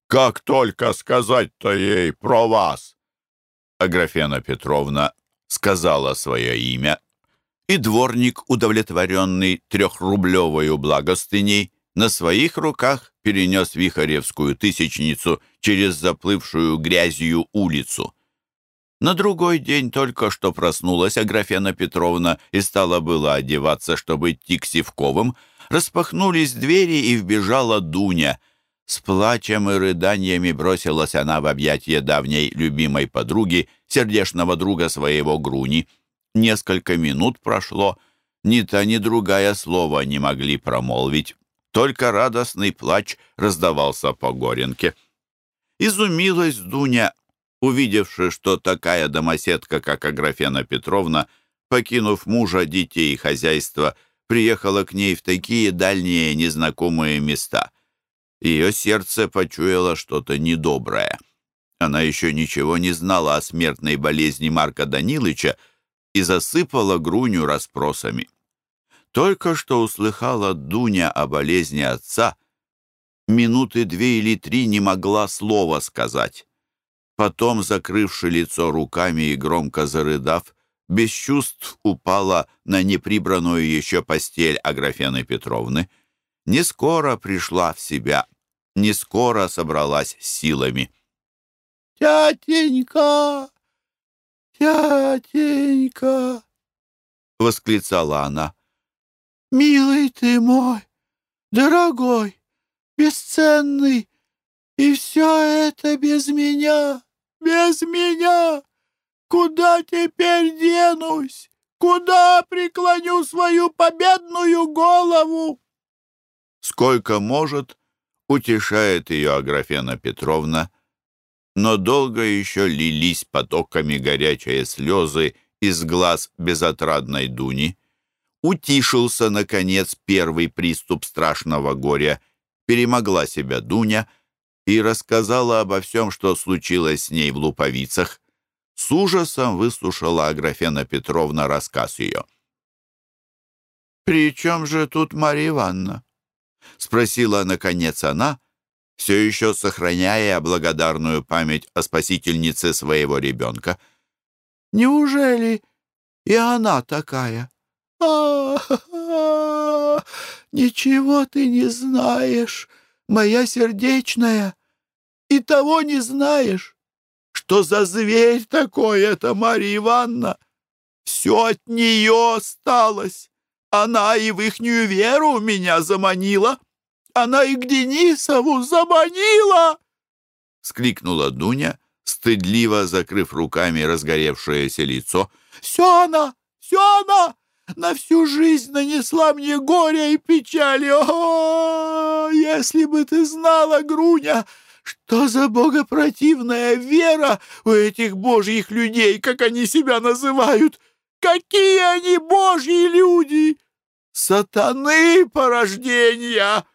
Как только сказать-то ей про вас!» Аграфена Петровна сказала свое имя, и дворник, удовлетворенный трехрублевою благостыней, на своих руках перенес Вихаревскую тысячницу через заплывшую грязью улицу. На другой день только что проснулась Аграфена Петровна и стала было одеваться, чтобы идти к Сивковым. Распахнулись двери, и вбежала Дуня. С плачем и рыданиями бросилась она в объятия давней любимой подруги, сердечного друга своего Груни. Несколько минут прошло, ни та, ни другая слова не могли промолвить. Только радостный плач раздавался по горенке. Изумилась Дуня, увидевши, что такая домоседка, как Аграфена Петровна, покинув мужа, детей и хозяйство, приехала к ней в такие дальние незнакомые места. Ее сердце почуяло что-то недоброе. Она еще ничего не знала о смертной болезни Марка Данилыча и засыпала Груню расспросами. Только что услыхала Дуня о болезни отца, минуты две или три не могла слова сказать. Потом, закрывши лицо руками и громко зарыдав, без чувств упала на неприбранную еще постель Аграфены Петровны. Не скоро пришла в себя, не скоро собралась с силами. «Тятенька! Тятенька!» — восклицала она. Милый ты мой, дорогой, бесценный, и все это без меня, без меня. Куда теперь денусь? Куда преклоню свою победную голову? Сколько может, утешает ее Аграфена Петровна, но долго еще лились потоками горячие слезы из глаз безотрадной Дуни. Утишился, наконец, первый приступ страшного горя. Перемогла себя Дуня и рассказала обо всем, что случилось с ней в Луповицах. С ужасом выслушала Аграфена Петровна рассказ ее. «При чем же тут Марья Ивановна?» — спросила, наконец, она, все еще сохраняя благодарную память о спасительнице своего ребенка. «Неужели и она такая?» А, Ничего ты не знаешь, моя сердечная, и того не знаешь. Что за зверь такой это, Марья Ивановна? Все от нее осталось. Она и в ихнюю веру меня заманила. Она и к Денисову заманила!» — скрикнула Дуня, стыдливо закрыв руками разгоревшееся лицо. «Все она! Все она! На всю жизнь нанесла мне горе и печали. О, если бы ты знала, Груня, что за богопротивная вера у этих божьих людей, как они себя называют! Какие они божьи люди! Сатаны порождения!»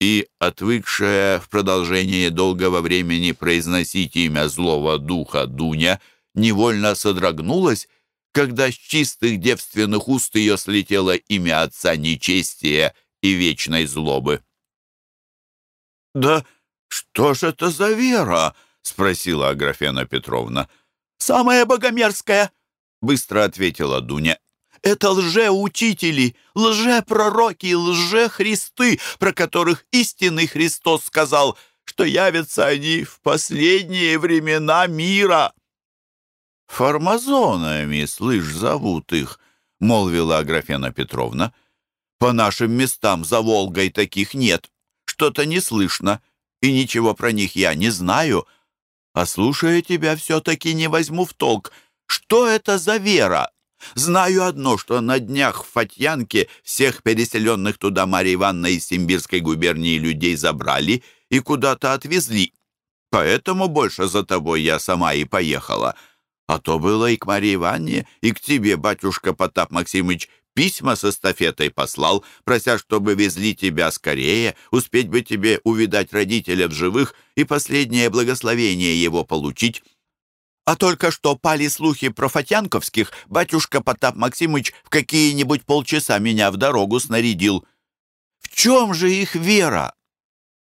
И, отвыкшая в продолжении долгого времени произносить имя злого духа Дуня, невольно содрогнулась когда с чистых девственных уст ее слетело имя отца нечестия и вечной злобы. «Да что ж это за вера?» — спросила Аграфена Петровна. «Самая богомерзкая!» — быстро ответила Дуня. «Это лжеучители, лжепророки, лжехристы, про которых истинный Христос сказал, что явятся они в последние времена мира». «Формазонами, слышь, зовут их», — молвила Аграфена Петровна. «По нашим местам за Волгой таких нет. Что-то не слышно, и ничего про них я не знаю. А слушая тебя, все-таки не возьму в толк. Что это за вера? Знаю одно, что на днях в Фатьянке всех переселенных туда Марья Ивановна из Симбирской губернии людей забрали и куда-то отвезли. Поэтому больше за тобой я сама и поехала». А то было и к Марье Ивановне, и к тебе, батюшка Потап Максимыч, Письма с эстафетой послал, прося, чтобы везли тебя скорее, успеть бы тебе увидать родителя в живых и последнее благословение его получить. А только что пали слухи про Фатянковских, батюшка Потап Максимыч в какие-нибудь полчаса меня в дорогу снарядил. В чем же их вера?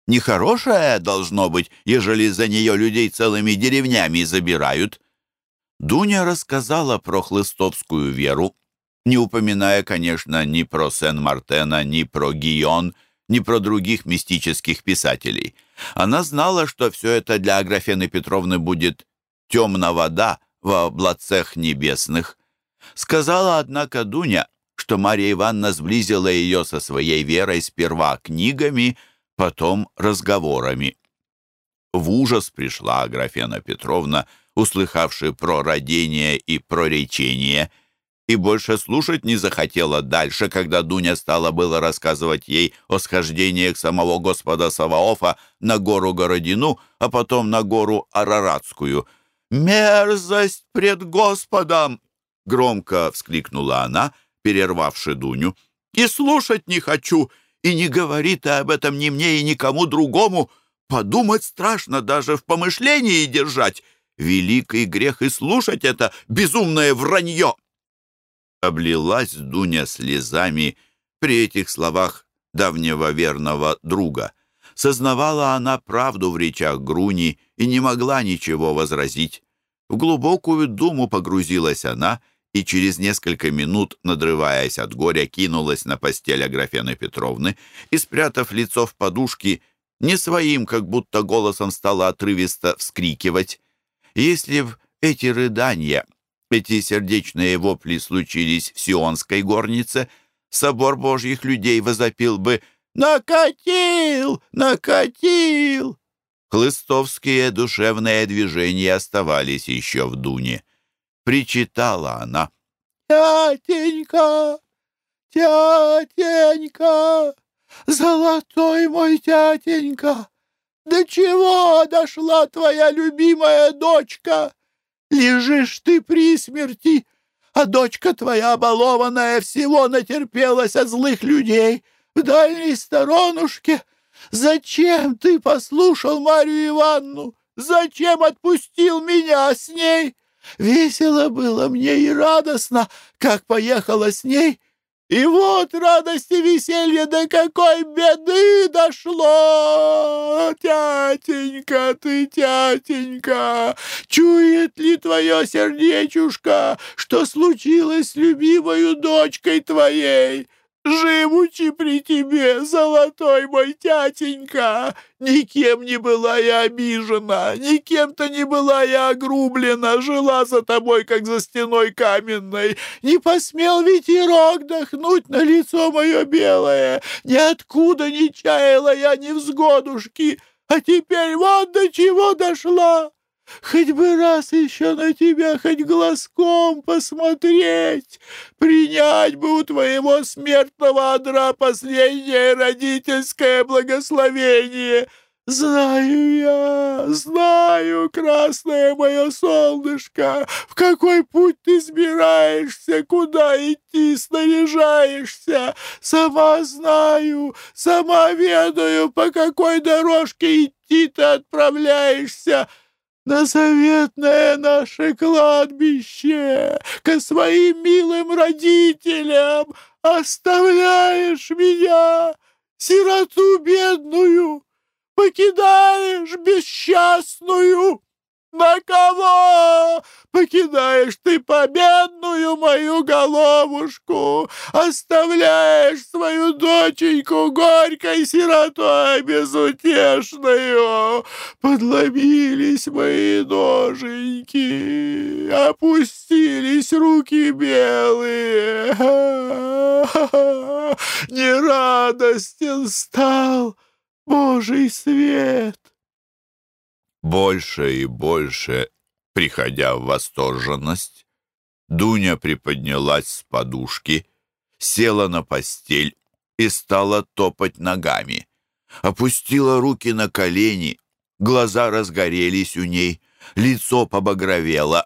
Нехорошая должно быть, ежели за нее людей целыми деревнями забирают. Дуня рассказала про хлыстовскую веру, не упоминая, конечно, ни про Сен-Мартена, ни про Гион, ни про других мистических писателей. Она знала, что все это для Аграфены Петровны будет темная вода во облацах небесных. Сказала, однако, Дуня, что Марья Ивановна сблизила ее со своей верой сперва книгами, потом разговорами. В ужас пришла Аграфена Петровна, услыхавшая про родение и проречение, и больше слушать не захотела дальше, когда Дуня стала было рассказывать ей о схождениях самого Господа Саваофа на гору Городину, а потом на гору Араратскую. «Мерзость пред Господом!» — громко вскликнула она, перервавши Дуню. «И слушать не хочу!» И не говори ты об этом ни мне и никому другому. Подумать страшно даже в помышлении держать. Великий грех и слушать это безумное вранье!» Облилась Дуня слезами при этих словах давнего верного друга. Сознавала она правду в речах Груни и не могла ничего возразить. В глубокую думу погрузилась она — и через несколько минут, надрываясь от горя, кинулась на постель Аграфены Петровны и, спрятав лицо в подушки, не своим, как будто голосом стала отрывисто вскрикивать. Если в эти рыдания, эти сердечные вопли случились в Сионской горнице, собор божьих людей возопил бы «Накатил! Накатил!» Хлыстовские душевные движения оставались еще в Дуне причитала она. «Тятенька! Тятенька! Золотой мой тятенька! До чего дошла твоя любимая дочка? Лежишь ты при смерти, а дочка твоя балованная всего натерпелась от злых людей в дальней сторонушке. Зачем ты послушал Марию Ивановну? Зачем отпустил меня с ней?» Весело было мне и радостно, как поехала с ней. И вот радость и веселье до какой беды дошло! Тятенька ты, тятенька, чует ли твое сердечушка, что случилось с любимою дочкой твоей? Живучи при тебе, золотой мой тятенька, никем не была я обижена, никем-то не была я огрублена, жила за тобой, как за стеной каменной, не посмел ветерок дохнуть на лицо мое белое, ниоткуда не чаяла я ни взгодушки, а теперь вот до чего дошла. Хоть бы раз еще на тебя хоть глазком посмотреть, принять бы у твоего смертного одра последнее родительское благословение. Знаю я, знаю, красное мое солнышко, в какой путь ты сбираешься, куда идти снаряжаешься. Сама знаю, сама ведаю, по какой дорожке идти ты отправляешься на заветное наше кладбище, к своим милым родителям оставляешь меня, сироту бедную, покидаешь бесчастную. На кого покидаешь ты победную мою головушку, оставляешь свою доченьку горькой сиротой безутешную? Подломились мои ноженьки, опустились руки белые. *laughs* Нерадостен стал Божий свет. Больше и больше, приходя в восторженность, Дуня приподнялась с подушки, села на постель и стала топать ногами. Опустила руки на колени, глаза разгорелись у ней, лицо побагровело,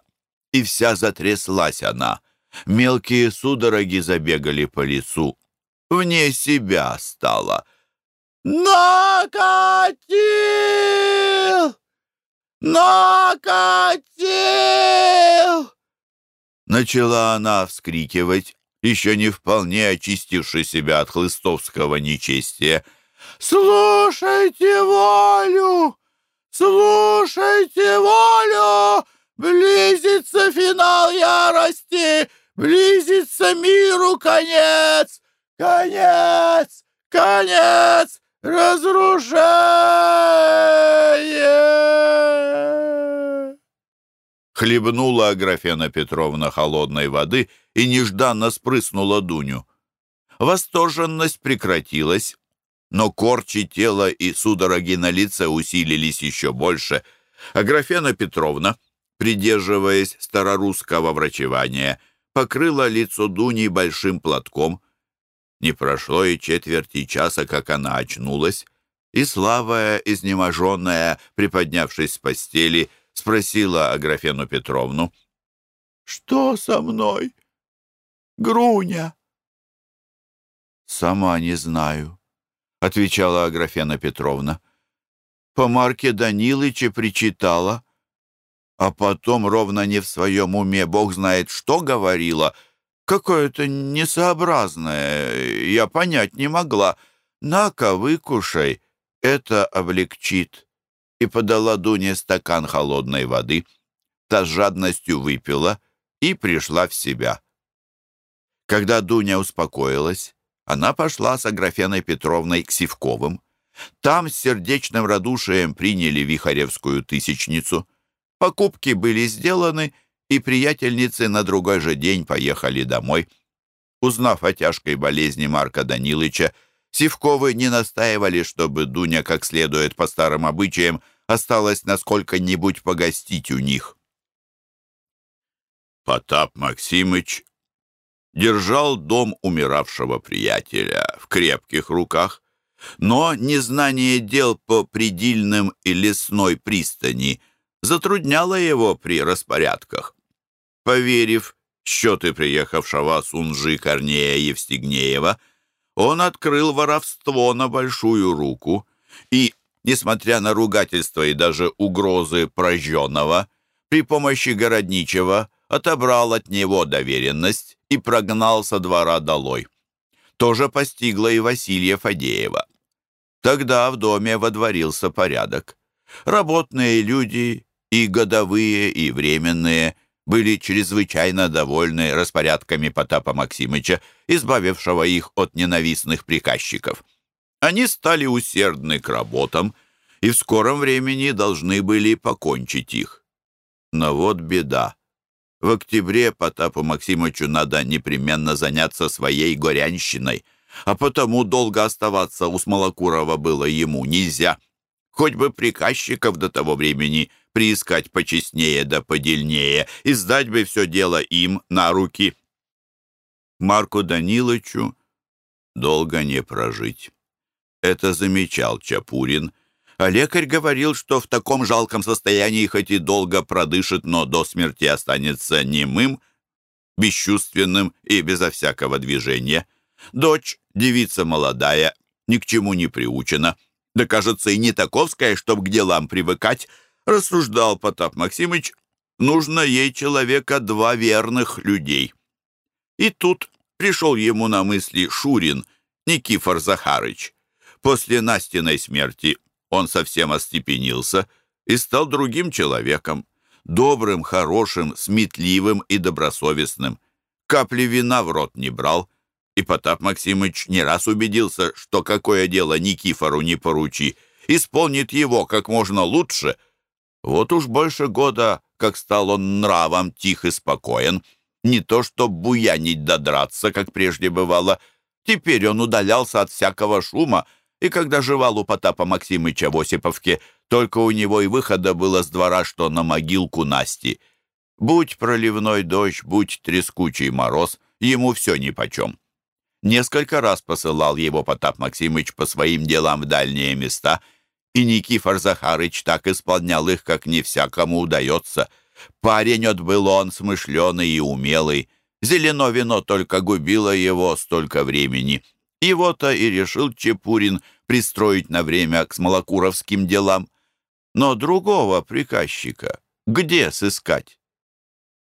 и вся затряслась она. Мелкие судороги забегали по лицу. Вне себя стало. «Накатил! Накатил!» Начала она вскрикивать, еще не вполне очистивши себя от хлыстовского нечестия. «Слушайте волю! Слушайте волю! Близится финал ярости! Близится миру конец! Конец! Конец! Разрушение!» Хлебнула Аграфена Петровна холодной воды и нежданно спрыснула Дуню. Восторженность прекратилась, но корчи тела и судороги на лице усилились еще больше. Аграфена Петровна, придерживаясь старорусского врачевания, покрыла лицо Дуни большим платком. Не прошло и четверти часа, как она очнулась, и слабая, изнеможенная, приподнявшись с постели, спросила Аграфену Петровну. «Что со мной, Груня?» «Сама не знаю», — отвечала Аграфена Петровна. «По Марке Данилыче причитала, а потом ровно не в своем уме, бог знает, что говорила. Какое-то несообразное, я понять не могла. На-ка, выкушай, это облегчит» и подала Дуне стакан холодной воды. Та с жадностью выпила и пришла в себя. Когда Дуня успокоилась, она пошла с Аграфеной Петровной к Сивковым. Там с сердечным радушием приняли Вихаревскую тысячницу. Покупки были сделаны, и приятельницы на другой же день поехали домой. Узнав о тяжкой болезни Марка Данилыча, Сивковы не настаивали, чтобы Дуня как следует по старым обычаям осталось на сколько-нибудь погостить у них. Потап Максимыч держал дом умиравшего приятеля в крепких руках, но незнание дел по предельным и лесной пристани затрудняло его при распорядках. Поверив счеты приехавшего с Унжи Корнея Евстигнеева, он открыл воровство на большую руку и несмотря на ругательства и даже угрозы прожженного, при помощи городничего отобрал от него доверенность и прогнал со двора долой. Тоже постигло и Василия Фадеева. Тогда в доме водворился порядок. Работные люди, и годовые, и временные, были чрезвычайно довольны распорядками Потапа Максимыча, избавившего их от ненавистных приказчиков. Они стали усердны к работам и в скором времени должны были покончить их. Но вот беда. В октябре Потапу Максимовичу надо непременно заняться своей горянщиной, а потому долго оставаться у Смолокурова было ему нельзя. Хоть бы приказчиков до того времени приискать почестнее да подельнее и сдать бы все дело им на руки. Марку Даниловичу долго не прожить. Это замечал Чапурин, а лекарь говорил, что в таком жалком состоянии хоть и долго продышит, но до смерти останется немым, бесчувственным и безо всякого движения. Дочь, девица молодая, ни к чему не приучена, да, кажется, и не таковская, чтоб к делам привыкать, рассуждал Потап Максимыч, нужно ей человека два верных людей. И тут пришел ему на мысли Шурин, Никифор Захарыч. После Настиной смерти он совсем остепенился и стал другим человеком, добрым, хорошим, сметливым и добросовестным. Капли вина в рот не брал, и Потап Максимыч не раз убедился, что какое дело Никифору не поручи, исполнит его как можно лучше. Вот уж больше года, как стал он нравом тих и спокоен, не то что буянить да драться, как прежде бывало. Теперь он удалялся от всякого шума, и когда жевал у Потапа Максимыча в Осиповке, только у него и выхода было с двора, что на могилку Насти. Будь проливной дождь, будь трескучий мороз, ему все нипочем. Несколько раз посылал его Потап Максимыч по своим делам в дальние места, и Никифор Захарыч так исполнял их, как не всякому удается. Парень от был он смышленый и умелый, Зелено вино только губило его столько времени. Его-то и решил Чепурин пристроить на время к смолокуровским делам. Но другого приказчика где сыскать?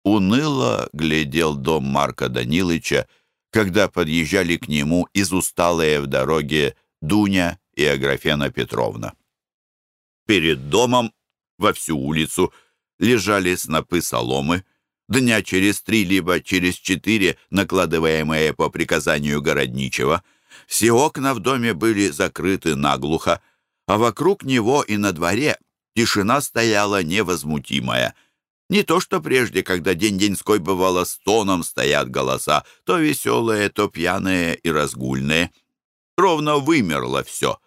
Уныло глядел дом Марка Данилыча, когда подъезжали к нему из усталые в дороге Дуня и Аграфена Петровна. Перед домом во всю улицу лежали снопы соломы, дня через три либо через четыре, накладываемые по приказанию городничего. Все окна в доме были закрыты наглухо, а вокруг него и на дворе тишина стояла невозмутимая. Не то что прежде, когда день-деньской бывало стоном стоят голоса, то веселые, то пьяные и разгульные. Ровно вымерло все.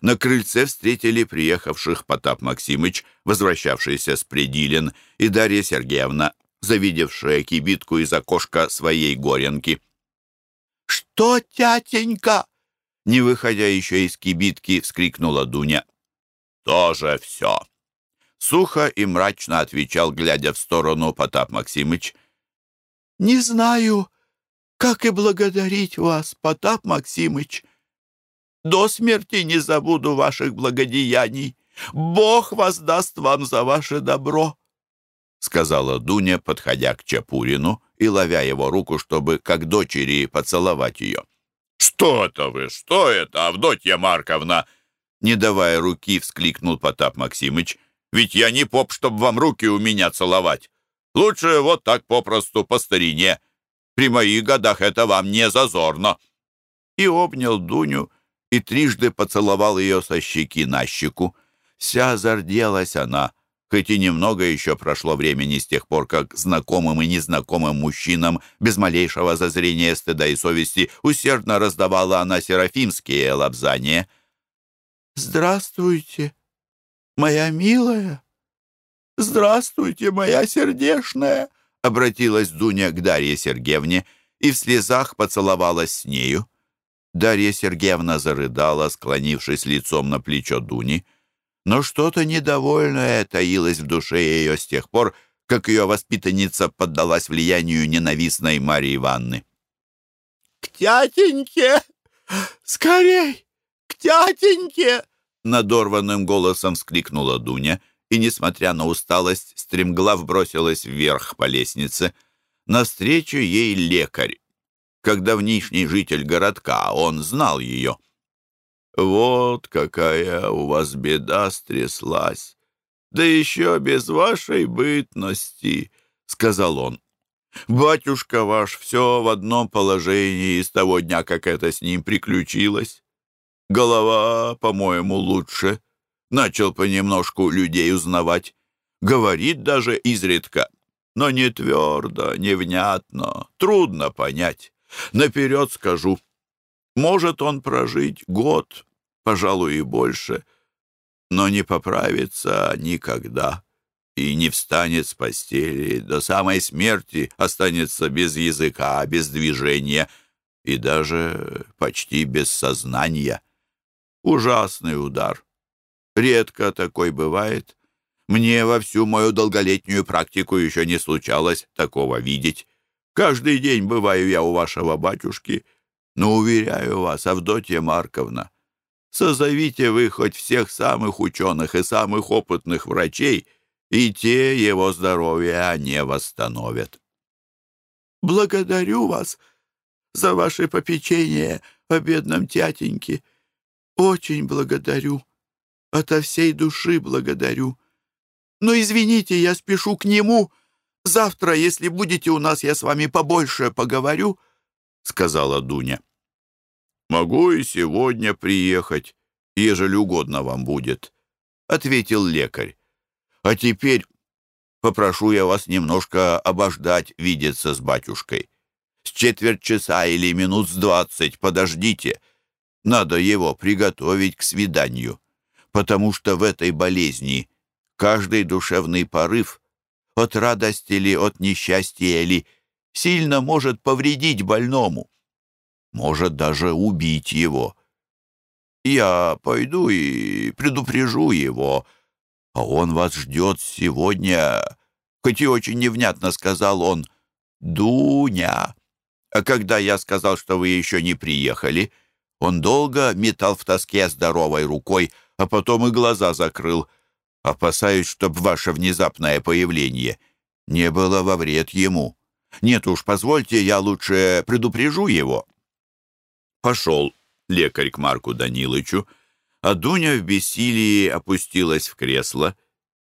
На крыльце встретили приехавших Потап Максимыч, возвращавшийся с Предилин, и Дарья Сергеевна, завидевшая кибитку из окошка своей горенки. «Что, тятенька?» Не выходя еще из кибитки, вскрикнула Дуня. «Тоже все!» Сухо и мрачно отвечал, глядя в сторону Потап Максимыч. «Не знаю, как и благодарить вас, Потап Максимыч. До смерти не забуду ваших благодеяний. Бог воздаст вам за ваше добро», — сказала Дуня, подходя к Чапурину и ловя его руку, чтобы, как дочери, поцеловать ее. «Что это вы? Что это, Авдотья Марковна?» Не давая руки, вскликнул Потап Максимыч. «Ведь я не поп, чтобы вам руки у меня целовать. Лучше вот так попросту по старине. При моих годах это вам не зазорно». И обнял Дуню, и трижды поцеловал ее со щеки на щеку. Вся зарделась она, хоть и немного еще прошло времени с тех пор, как знакомым и незнакомым мужчинам без малейшего зазрения стыда и совести усердно раздавала она серафимские лапзания. «Здравствуйте, моя милая! Здравствуйте, моя сердешная!» обратилась Дуня к Дарье Сергеевне и в слезах поцеловалась с нею. Дарья Сергеевна зарыдала, склонившись лицом на плечо Дуни. Но что-то недовольное таилось в душе ее с тех пор, как ее воспитанница поддалась влиянию ненавистной Марии Ивановны. «К тятеньке! Скорей! К тятеньке!» Надорванным голосом вскрикнула Дуня и, несмотря на усталость, стремглав бросилась вверх по лестнице. Навстречу ей лекарь как давнишний житель городка, он знал ее. «Вот какая у вас беда стряслась! Да еще без вашей бытности!» — сказал он. «Батюшка ваш все в одном положении с того дня, как это с ним приключилось. Голова, по-моему, лучше. Начал понемножку людей узнавать. Говорит даже изредка, но не твердо, невнятно, трудно понять. Наперед скажу, может он прожить год, пожалуй, и больше, но не поправится никогда и не встанет с постели, до самой смерти останется без языка, без движения и даже почти без сознания. Ужасный удар. Редко такой бывает. Мне во всю мою долголетнюю практику еще не случалось такого видеть. Каждый день бываю я у вашего батюшки, но, уверяю вас, Авдотья Марковна, созовите вы хоть всех самых ученых и самых опытных врачей, и те его здоровье не восстановят. Благодарю вас за ваше попечение о бедном тятеньке. Очень благодарю. Ото всей души благодарю. Но извините, я спешу к нему — Завтра, если будете у нас, я с вами побольше поговорю», — сказала Дуня. «Могу и сегодня приехать, ежели угодно вам будет», — ответил лекарь. «А теперь попрошу я вас немножко обождать видеться с батюшкой. С четверть часа или минут с двадцать подождите. Надо его приготовить к свиданию, потому что в этой болезни каждый душевный порыв — от радости ли, от несчастья ли, сильно может повредить больному, может даже убить его. Я пойду и предупрежу его, а он вас ждет сегодня, хоть и очень невнятно сказал он, Дуня. А когда я сказал, что вы еще не приехали, он долго метал в тоске здоровой рукой, а потом и глаза закрыл. Опасаюсь, чтоб ваше внезапное появление не было во вред ему. Нет уж, позвольте, я лучше предупрежу его. Пошел лекарь к Марку Данилычу, а Дуня в бессилии опустилась в кресло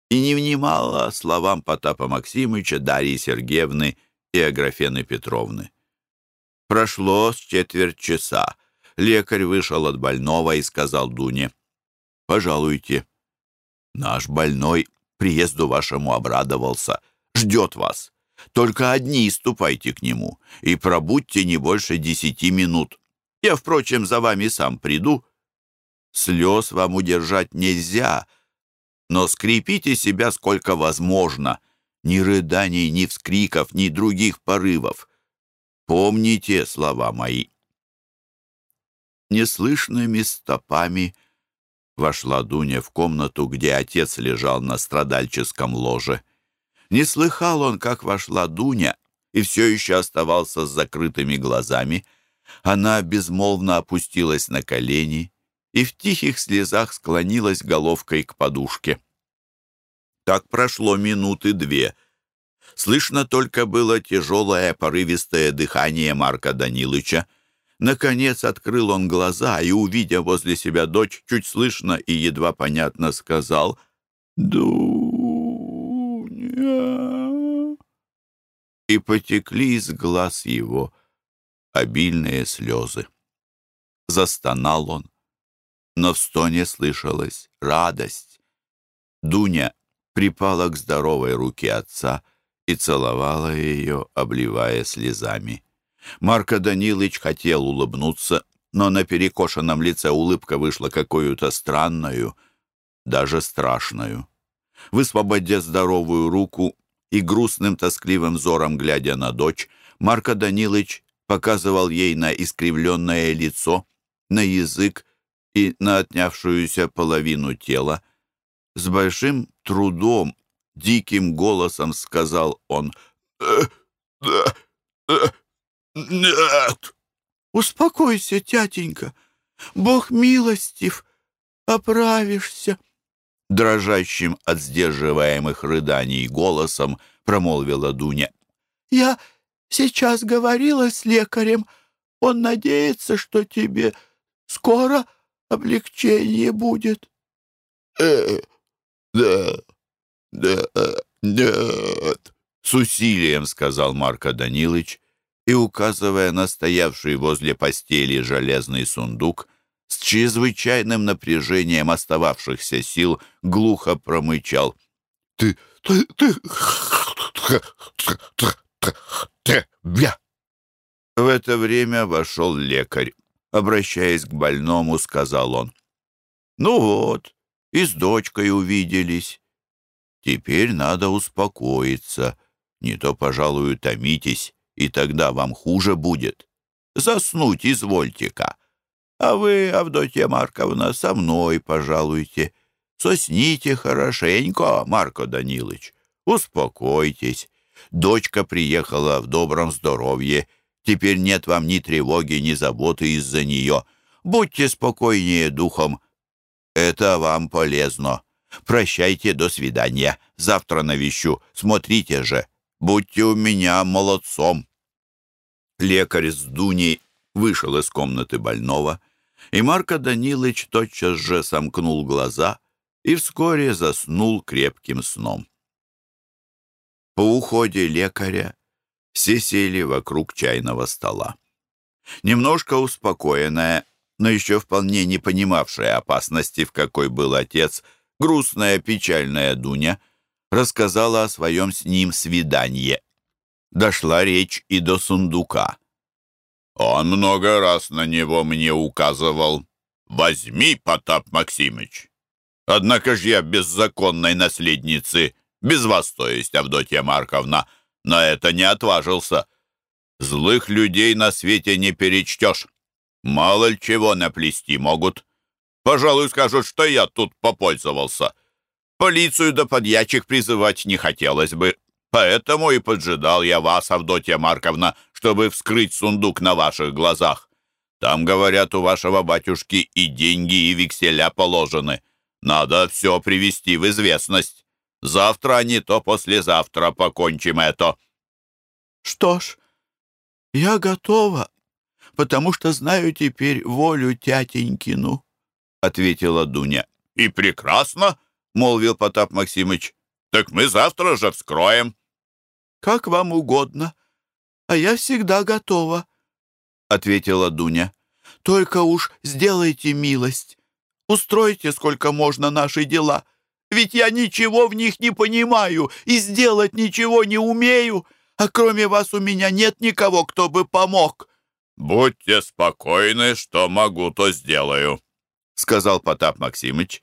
и не внимала словам Потапа Максимыча, Дарьи Сергеевны и Аграфены Петровны. Прошло с четверть часа. Лекарь вышел от больного и сказал Дуне, «Пожалуйте, наш больной приезду вашему обрадовался, ждет вас. Только одни ступайте к нему и пробудьте не больше десяти минут. Я, впрочем, за вами сам приду. Слез вам удержать нельзя, но скрепите себя сколько возможно. Ни рыданий, ни вскриков, ни других порывов. Помните слова мои. Неслышными стопами вошла Дуня в комнату, где отец лежал на страдальческом ложе. Не слыхал он, как вошла Дуня, и все еще оставался с закрытыми глазами — она безмолвно опустилась на колени и в тихих слезах склонилась головкой к подушке. Так прошло минуты две. Слышно только было тяжелое порывистое дыхание Марка Данилыча. Наконец открыл он глаза и, увидя возле себя дочь, чуть слышно и едва понятно сказал «Дуня». И потекли из глаз его обильные слезы. Застонал он, но в стоне слышалась радость. Дуня припала к здоровой руке отца и целовала ее, обливая слезами. Марко Данилыч хотел улыбнуться, но на перекошенном лице улыбка вышла какую-то странную, даже страшную. Высвободя здоровую руку и грустным тоскливым взором глядя на дочь, Марко Данилыч показывал ей на искривленное лицо, на язык и на отнявшуюся половину тела. С большим трудом, диким голосом сказал он «Э, «Нет». «Успокойся, тятенька, Бог милостив, оправишься». Дрожащим от сдерживаемых рыданий голосом промолвила Дуня. «Я сейчас говорила с лекарем. Он надеется, что тебе скоро облегчение будет. Э, да, да, нет, с усилием сказал Марко Данилович и, указывая на стоявший возле постели железный сундук, с чрезвычайным напряжением остававшихся сил глухо промычал. «Ты, ты, ты, тебя!» В это время вошел лекарь. Обращаясь к больному, сказал он. «Ну вот, и с дочкой увиделись. Теперь надо успокоиться. Не то, пожалуй, утомитесь, и тогда вам хуже будет. Заснуть извольте-ка. А вы, Авдотья Марковна, со мной пожалуйте. Сосните хорошенько, Марко Данилович. Успокойтесь. Дочка приехала в добром здоровье. Теперь нет вам ни тревоги, ни заботы из-за нее. Будьте спокойнее духом. Это вам полезно. Прощайте, до свидания. Завтра навещу. Смотрите же. Будьте у меня молодцом. Лекарь с Дуней вышел из комнаты больного, и Марко Данилович тотчас же сомкнул глаза и вскоре заснул крепким сном. По уходе лекаря все сели вокруг чайного стола. Немножко успокоенная, но еще вполне не понимавшая опасности, в какой был отец, грустная, печальная Дуня, рассказала о своем с ним свидании. Дошла речь и до сундука. «Он много раз на него мне указывал. Возьми, Потап Максимыч. Однако ж я беззаконной наследницы без вас, то есть, Авдотья Марковна, на это не отважился. Злых людей на свете не перечтешь. Мало ли чего наплести могут. Пожалуй, скажут, что я тут попользовался. Полицию до подьячих призывать не хотелось бы. Поэтому и поджидал я вас, Авдотья Марковна, чтобы вскрыть сундук на ваших глазах. Там, говорят, у вашего батюшки и деньги, и векселя положены. Надо все привести в известность. Завтра, а не то послезавтра покончим это». «Что ж, я готова, потому что знаю теперь волю тятенькину», — ответила Дуня. «И прекрасно», — молвил Потап Максимыч. «Так мы завтра же вскроем». «Как вам угодно, а я всегда готова», — ответила Дуня. «Только уж сделайте милость, устройте сколько можно наши дела, ведь я ничего в них не понимаю и сделать ничего не умею, а кроме вас у меня нет никого, кто бы помог». «Будьте спокойны, что могу, то сделаю», — сказал Потап Максимыч.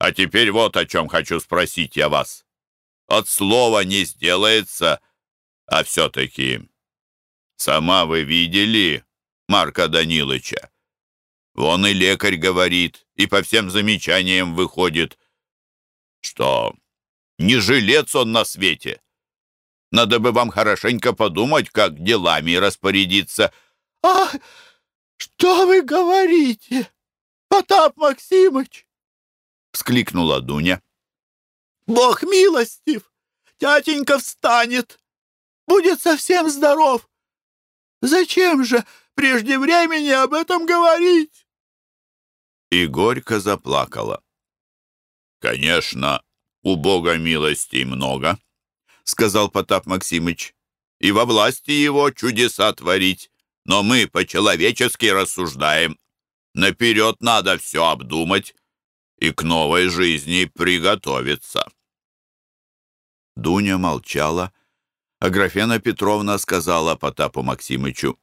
«А теперь вот о чем хочу спросить я вас. От слова не сделается, а все-таки сама вы видели Марка Данилыча? Вон и лекарь говорит, и по всем замечаниям выходит, что не жилец он на свете. Надо бы вам хорошенько подумать, как делами распорядиться». «А что вы говорите, Потап Максимыч?» — вскликнула Дуня. «Бог милостив! Тятенька встанет! будет совсем здоров. Зачем же прежде времени об этом говорить?» И горько заплакала. «Конечно, у Бога милостей много», — сказал Потап Максимыч, «и во власти его чудеса творить, но мы по-человечески рассуждаем. Наперед надо все обдумать и к новой жизни приготовиться». Дуня молчала, Аграфена Петровна сказала Потапу Максимычу.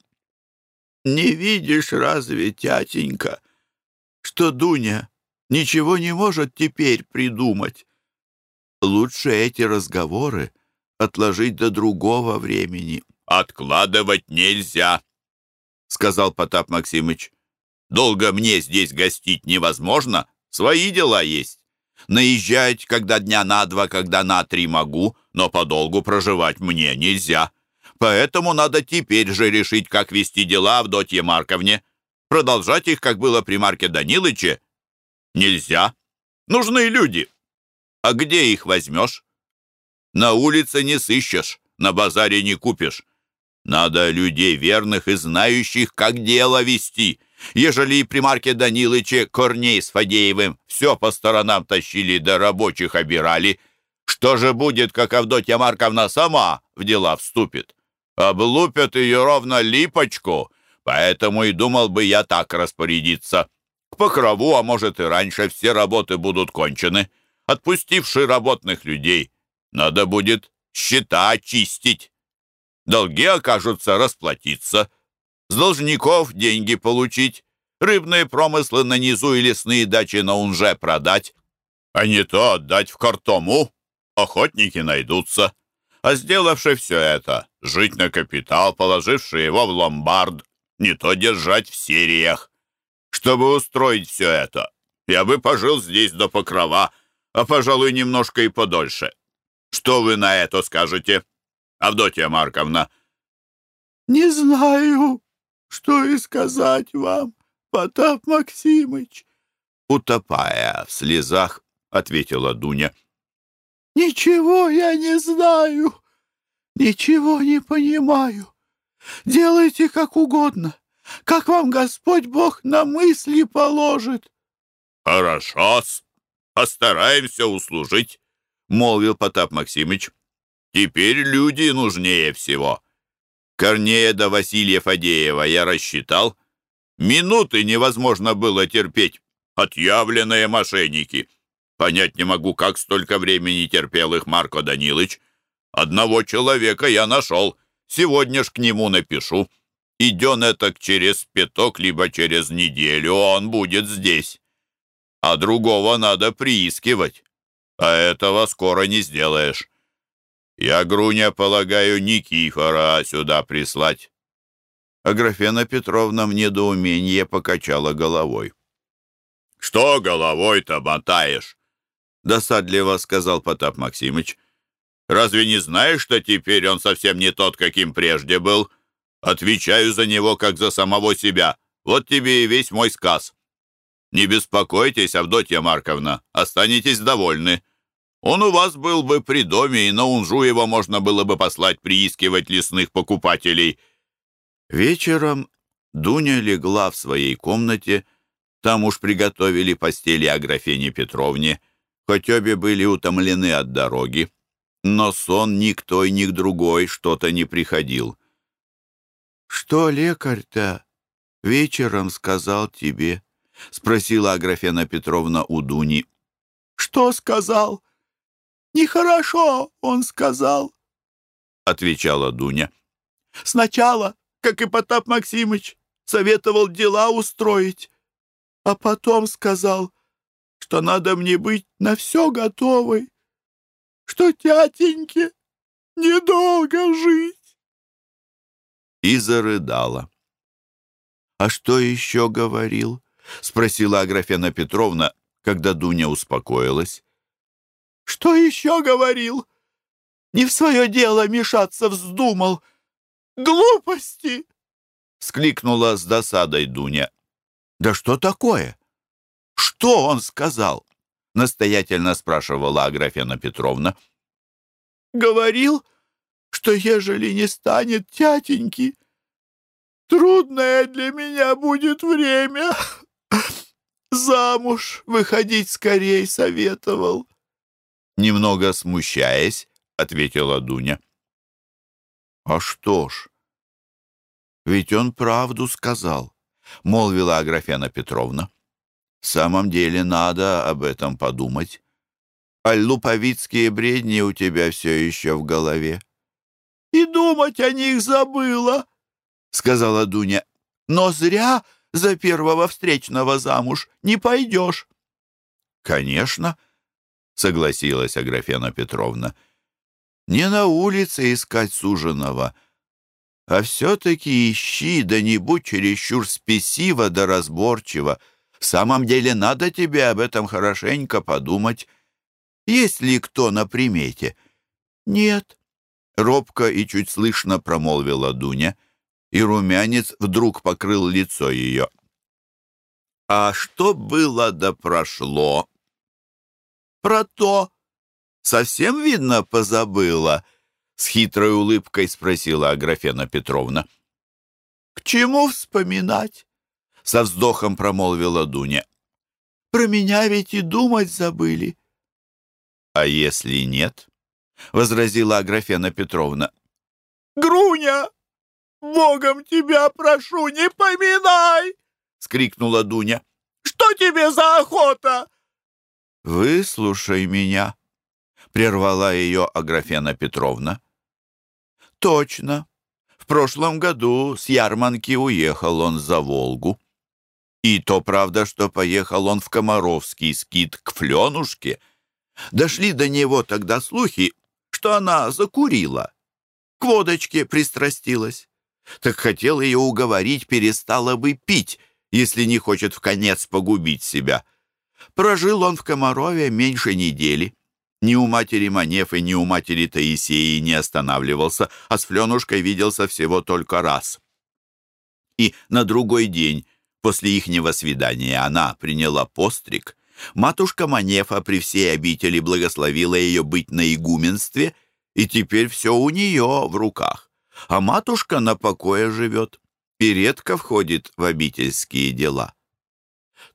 «Не видишь разве, тятенька, что Дуня ничего не может теперь придумать? Лучше эти разговоры отложить до другого времени». «Откладывать нельзя», — сказал Потап Максимыч. «Долго мне здесь гостить невозможно, свои дела есть. Наезжать, когда дня на два, когда на три могу, но подолгу проживать мне нельзя. Поэтому надо теперь же решить, как вести дела в Дотье Марковне. Продолжать их, как было при Марке Данилыче, нельзя. Нужны люди. А где их возьмешь? На улице не сыщешь, на базаре не купишь. Надо людей верных и знающих, как дело вести. Ежели и при Марке Данилыче Корней с Фадеевым все по сторонам тащили да рабочих обирали, что же будет, как Авдотья Марковна сама в дела вступит? Облупят ее ровно липочку, поэтому и думал бы я так распорядиться. К покрову, а может и раньше, все работы будут кончены. Отпустивши работных людей, надо будет счета очистить. Долги окажутся расплатиться, с должников деньги получить, рыбные промыслы на низу и лесные дачи на Унже продать, а не то отдать в картому охотники найдутся. А сделавши все это, жить на капитал, положивший его в ломбард, не то держать в сериях. Чтобы устроить все это, я бы пожил здесь до покрова, а, пожалуй, немножко и подольше. Что вы на это скажете, Авдотья Марковна?» «Не знаю, что и сказать вам, Потап Максимыч», утопая в слезах, ответила Дуня. «Ничего я не знаю, ничего не понимаю. Делайте как угодно, как вам Господь Бог на мысли положит». «Хорошо-с, постараемся услужить», — молвил Потап Максимыч. «Теперь люди нужнее всего. Корнея до Василия Фадеева я рассчитал. Минуты невозможно было терпеть. Отъявленные мошенники». Понять не могу, как столько времени терпел их Марко Данилыч. Одного человека я нашел. Сегодня ж к нему напишу. Иден это через пяток, либо через неделю, он будет здесь. А другого надо приискивать. А этого скоро не сделаешь. Я, Груня, полагаю, Никифора сюда прислать. Аграфена Петровна в недоумении покачала головой. «Что головой-то мотаешь? досадливо сказал Потап Максимыч. Разве не знаешь, что теперь он совсем не тот, каким прежде был? Отвечаю за него, как за самого себя. Вот тебе и весь мой сказ. Не беспокойтесь, Авдотья Марковна, останетесь довольны. Он у вас был бы при доме, и на Унжу его можно было бы послать приискивать лесных покупателей». Вечером Дуня легла в своей комнате, там уж приготовили постели Аграфене Петровне, хоть обе были утомлены от дороги, но сон ни к той, ни к другой что-то не приходил. «Что лекарь-то вечером сказал тебе?» — спросила Аграфена Петровна у Дуни. «Что сказал?» «Нехорошо, он сказал», — отвечала Дуня. «Сначала, как и Потап Максимыч, советовал дела устроить, а потом сказал, что надо мне быть на все готовой, что тятеньке недолго жить». И зарыдала. «А что еще говорил?» — спросила Аграфена Петровна, когда Дуня успокоилась. Что еще говорил? Не в свое дело мешаться вздумал. Глупости!» — скликнула с досадой Дуня. «Да что такое? Что он сказал?» — настоятельно спрашивала Аграфена Петровна. «Говорил, что ежели не станет тятеньки, трудное для меня будет время. Замуж выходить скорей советовал». Немного смущаясь, ответила Дуня. «А что ж, ведь он правду сказал», — молвила Аграфена Петровна. «В самом деле надо об этом подумать. А луповицкие бредни у тебя все еще в голове». «И думать о них забыла», — сказала Дуня. «Но зря за первого встречного замуж не пойдешь». «Конечно», согласилась Аграфена Петровна. Не на улице искать суженого, а все-таки ищи, да не будь чересчур спесиво да разборчиво. В самом деле надо тебе об этом хорошенько подумать. Есть ли кто на примете? Нет. Робко и чуть слышно промолвила Дуня, и румянец вдруг покрыл лицо ее. «А что было да прошло?» Про то. Совсем, видно, позабыла?» С хитрой улыбкой спросила Аграфена Петровна. «К чему вспоминать?» Со вздохом промолвила Дуня. «Про меня ведь и думать забыли». «А если нет?» — возразила Аграфена Петровна. «Груня, Богом тебя прошу, не поминай!» — скрикнула Дуня. «Что тебе за охота? «Выслушай меня», — прервала ее Аграфена Петровна. «Точно. В прошлом году с Ярманки уехал он за Волгу. И то правда, что поехал он в Комаровский скит к Фленушке. Дошли до него тогда слухи, что она закурила, к водочке пристрастилась. Так хотел ее уговорить, перестала бы пить, если не хочет в конец погубить себя». Прожил он в Комарове меньше недели. Ни у матери Манефы, ни у матери Таисеи не останавливался, а с Фленушкой виделся всего только раз. И на другой день, после ихнего свидания, она приняла постриг. Матушка Манефа при всей обители благословила ее быть на игуменстве, и теперь все у нее в руках. А матушка на покое живет и редко входит в обительские дела.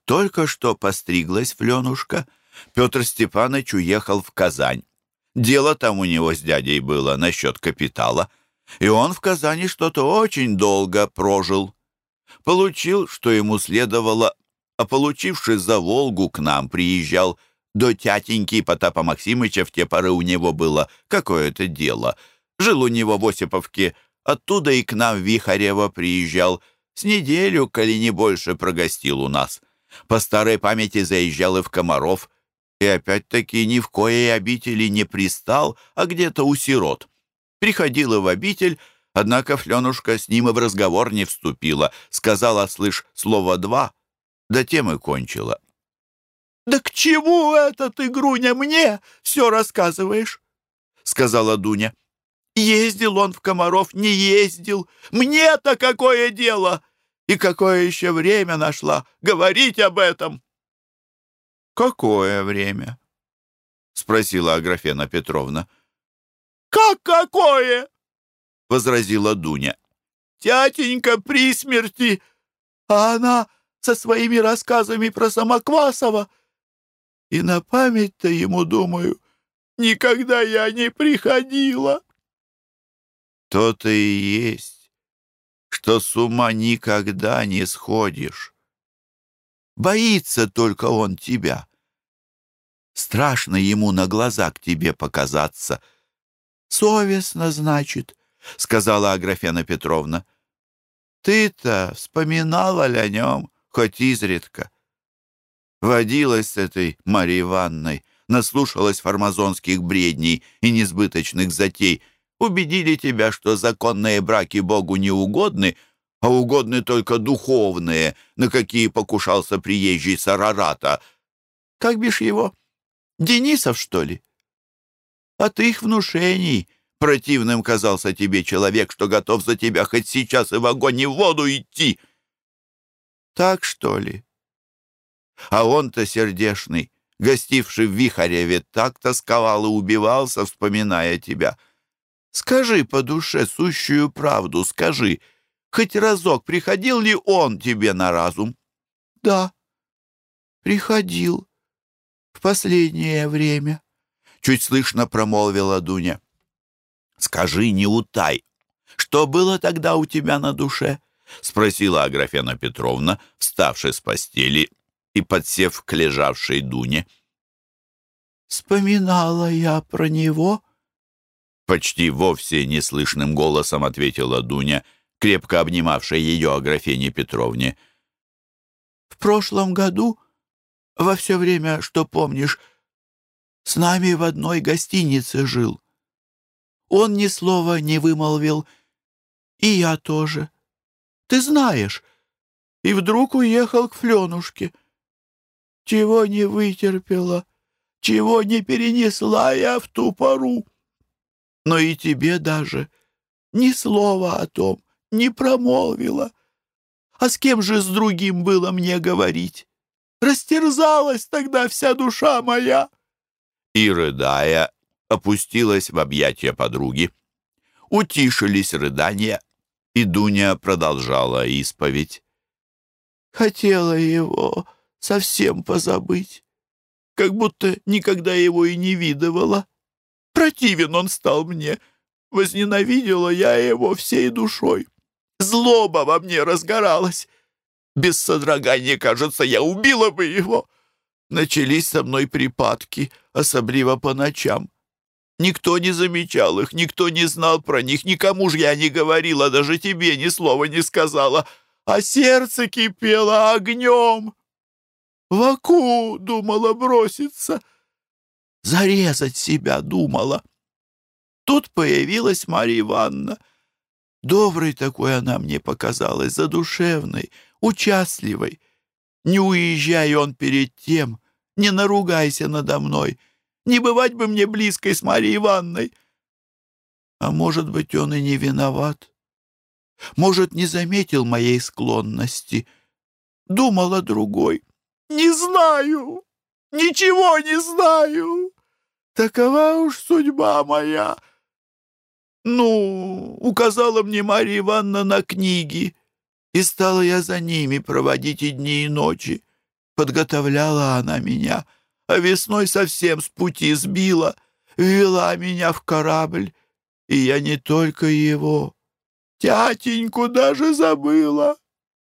Только что постриглась Фленушка, Петр Степанович уехал в Казань. Дело там у него с дядей было насчет капитала, и он в Казани что-то очень долго прожил. Получил, что ему следовало, а получивший за Волгу к нам приезжал до тятеньки Потапа Максимыча в те поры у него было какое-то дело. Жил у него в Осиповке, оттуда и к нам в Вихарево приезжал. С неделю, коли не больше, прогостил у нас. По старой памяти заезжал и в Комаров, и опять-таки ни в коей обители не пристал, а где-то у сирот. Приходила в обитель, однако Фленушка с ним и в разговор не вступила, сказала, слышь, слово «два», да тем и кончила. «Да к чему это ты, Груня, мне все рассказываешь? — сказала Дуня. «Ездил он в Комаров, не ездил. Мне-то какое дело? И какое еще время нашла говорить об этом?» «Какое время?» — спросила Аграфена Петровна. «Как какое?» — возразила Дуня. «Тятенька при смерти, а она со своими рассказами про Самоквасова. И на память-то ему, думаю, никогда я не приходила». «То-то и есть, что с ума никогда не сходишь. Боится только он тебя. Страшно ему на глаза к тебе показаться». «Совестно, значит», — сказала Аграфена Петровна. «Ты-то вспоминала ли о нем, хоть изредка?» Водилась с этой Марьей Ивановной, наслушалась фармазонских бредней и несбыточных затей, убедили тебя, что законные браки Богу не угодны, а угодны только духовные, на какие покушался приезжий Сарарата. Как бишь его? Денисов, что ли? От их внушений противным казался тебе человек, что готов за тебя хоть сейчас и в огонь и в воду идти. Так что ли? А он-то сердешный, гостивший в Вихареве, так тосковал и убивался, вспоминая тебя. Скажи по душе сущую правду, скажи, хоть разок приходил ли он тебе на разум? Да, приходил в последнее время чуть слышно промолвила Дуня. «Скажи, не утай, что было тогда у тебя на душе?» — спросила Аграфена Петровна, вставши с постели и подсев к лежавшей Дуне. «Вспоминала я про него?» Почти вовсе неслышным голосом ответила Дуня, крепко обнимавшая ее Аграфене Петровне. «В прошлом году, во все время, что помнишь, с нами в одной гостинице жил. Он ни слова не вымолвил, и я тоже. Ты знаешь. И вдруг уехал к Фленушке. Чего не вытерпела, чего не перенесла я в ту пору. Но и тебе даже ни слова о том не промолвила. А с кем же с другим было мне говорить? Растерзалась тогда вся душа моя и, рыдая, опустилась в объятия подруги. Утишились рыдания, и Дуня продолжала исповедь. «Хотела его совсем позабыть, как будто никогда его и не видывала. Противен он стал мне, возненавидела я его всей душой. Злоба во мне разгоралась. Без содрогания, кажется, я убила бы его. Начались со мной припадки, особливо по ночам. Никто не замечал их, никто не знал про них, никому же я не говорила, даже тебе ни слова не сказала, а сердце кипело огнем. В оку думала броситься, зарезать себя думала. Тут появилась Марья Ивановна. Доброй такой она мне показалась, задушевной, участливой. Не уезжай он перед тем, не наругайся надо мной. Не бывать бы мне близкой с Марьей Ивановной. А может быть, он и не виноват. Может, не заметил моей склонности. Думал о другой. Не знаю, ничего не знаю. Такова уж судьба моя. Ну, указала мне Марья Ивановна на книги, и стала я за ними проводить и дни, и ночи. Подготовляла она меня, а весной совсем с пути сбила, ввела меня в корабль, и я не только его, тятеньку даже забыла,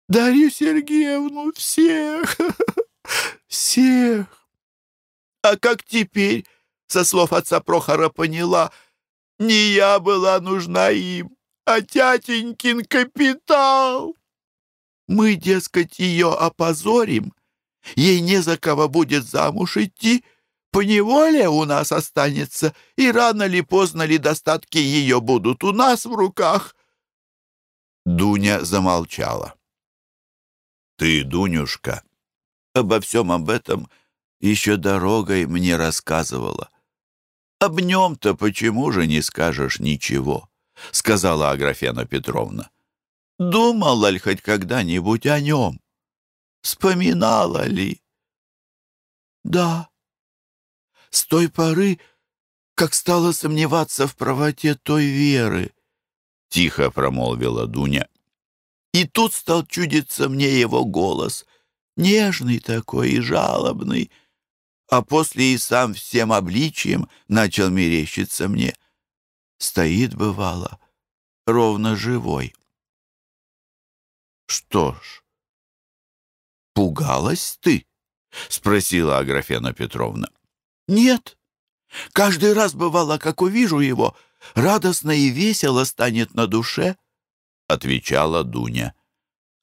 Дарью Сергеевну, всех, *laughs* всех. А как теперь, со слов отца Прохора, поняла, не я была нужна им, а тятенькин капитал. Мы, дескать, ее опозорим, Ей не за кого будет замуж идти, поневоле у нас останется, и рано ли поздно ли достатки ее будут у нас в руках». Дуня замолчала. «Ты, Дунюшка, обо всем об этом еще дорогой мне рассказывала. «Об нем-то почему же не скажешь ничего?» — сказала Аграфена Петровна. «Думала ли хоть когда-нибудь о нем? Вспоминала ли?» «Да. С той поры, как стала сомневаться в правоте той веры», — тихо промолвила Дуня. «И тут стал чудиться мне его голос, нежный такой и жалобный» а после и сам всем обличием начал мерещиться мне. Стоит, бывало, ровно живой. «Что ж, пугалась ты?» — спросила Аграфена Петровна. «Нет. Каждый раз бывало, как увижу его, радостно и весело станет на душе», — отвечала Дуня.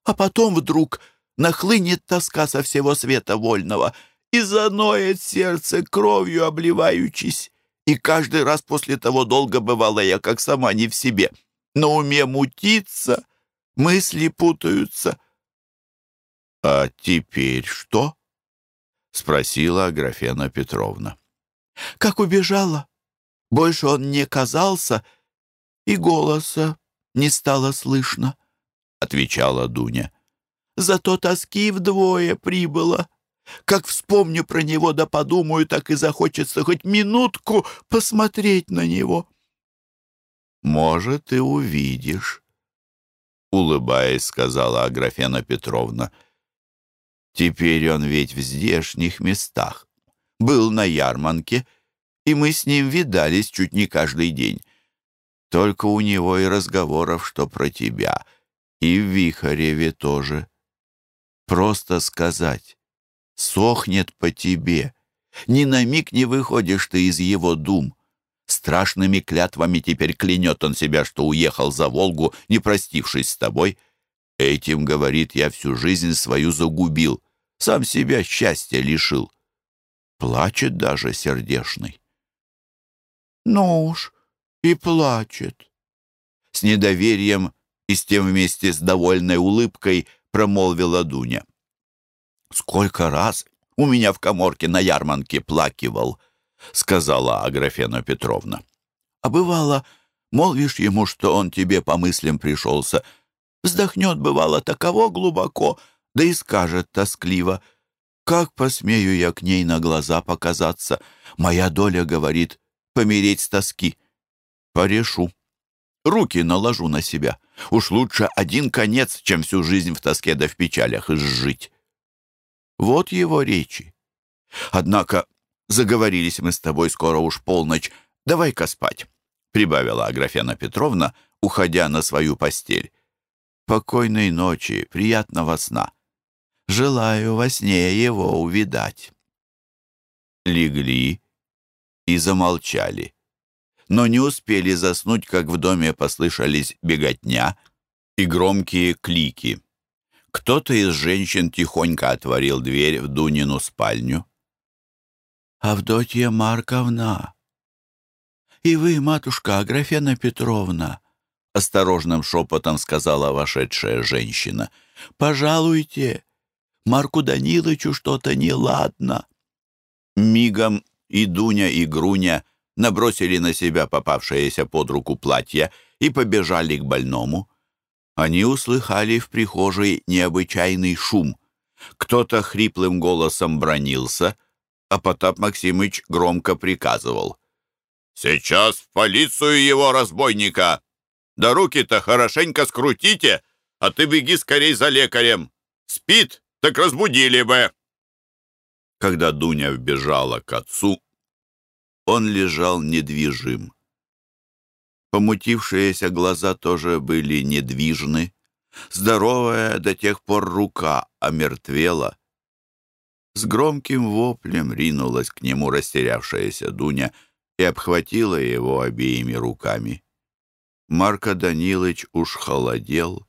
«А потом вдруг нахлынет тоска со всего света вольного — и заноет сердце кровью обливаючись. И каждый раз после того долго бывала я, как сама не в себе. На уме мутится, мысли путаются. — А теперь что? — спросила Аграфена Петровна. — Как убежала. Больше он не казался, и голоса не стало слышно, — отвечала Дуня. — Зато тоски вдвое прибыло. Как вспомню про него да подумаю, так и захочется хоть минутку посмотреть на него. «Может, и увидишь», — улыбаясь, сказала Аграфена Петровна. «Теперь он ведь в здешних местах. Был на ярмарке, и мы с ним видались чуть не каждый день. Только у него и разговоров, что про тебя, и в Вихареве тоже. Просто сказать» сохнет по тебе. Ни на миг не выходишь ты из его дум. Страшными клятвами теперь клянет он себя, что уехал за Волгу, не простившись с тобой. Этим, говорит, я всю жизнь свою загубил, сам себя счастья лишил. Плачет даже сердешный. Ну уж, и плачет. С недоверием и с тем вместе с довольной улыбкой промолвила Дуня. «Сколько раз у меня в коморке на ярмарке плакивал», — сказала Аграфена Петровна. «А бывало, молвишь ему, что он тебе по мыслям пришелся, вздохнет, бывало, таково глубоко, да и скажет тоскливо, «Как посмею я к ней на глаза показаться? Моя доля, — говорит, — помереть с тоски. Порешу. Руки наложу на себя. Уж лучше один конец, чем всю жизнь в тоске да в печалях изжить». Вот его речи. Однако заговорились мы с тобой скоро уж полночь. Давай-ка спать, — прибавила Аграфена Петровна, уходя на свою постель. Покойной ночи, приятного сна. Желаю во сне его увидать. Легли и замолчали. Но не успели заснуть, как в доме послышались беготня и громкие клики. Кто-то из женщин тихонько отворил дверь в Дунину спальню. «Авдотья Марковна! И вы, матушка Аграфена Петровна!» Осторожным шепотом сказала вошедшая женщина. «Пожалуйте, Марку Данилычу что-то неладно». Мигом и Дуня, и Груня набросили на себя попавшееся под руку платье и побежали к больному. Они услыхали в прихожей необычайный шум. Кто-то хриплым голосом бронился, а Потап Максимыч громко приказывал. «Сейчас в полицию его разбойника! Да руки-то хорошенько скрутите, а ты беги скорей за лекарем! Спит, так разбудили бы!» Когда Дуня вбежала к отцу, он лежал недвижим. Помутившиеся глаза тоже были недвижны. Здоровая до тех пор рука омертвела. С громким воплем ринулась к нему растерявшаяся Дуня и обхватила его обеими руками. Марко Данилович уж холодел,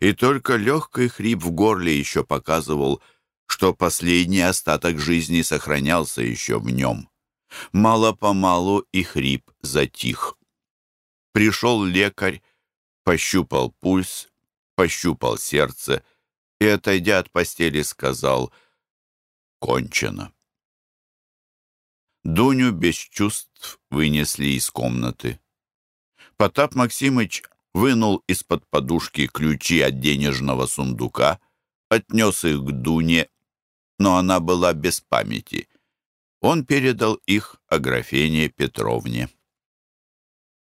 и только легкий хрип в горле еще показывал, что последний остаток жизни сохранялся еще в нем. Мало-помалу и хрип затих. Пришел лекарь, пощупал пульс, пощупал сердце и, отойдя от постели, сказал «Кончено». Дуню без чувств вынесли из комнаты. Потап Максимыч вынул из-под подушки ключи от денежного сундука, отнес их к Дуне, но она была без памяти. Он передал их Аграфене Петровне.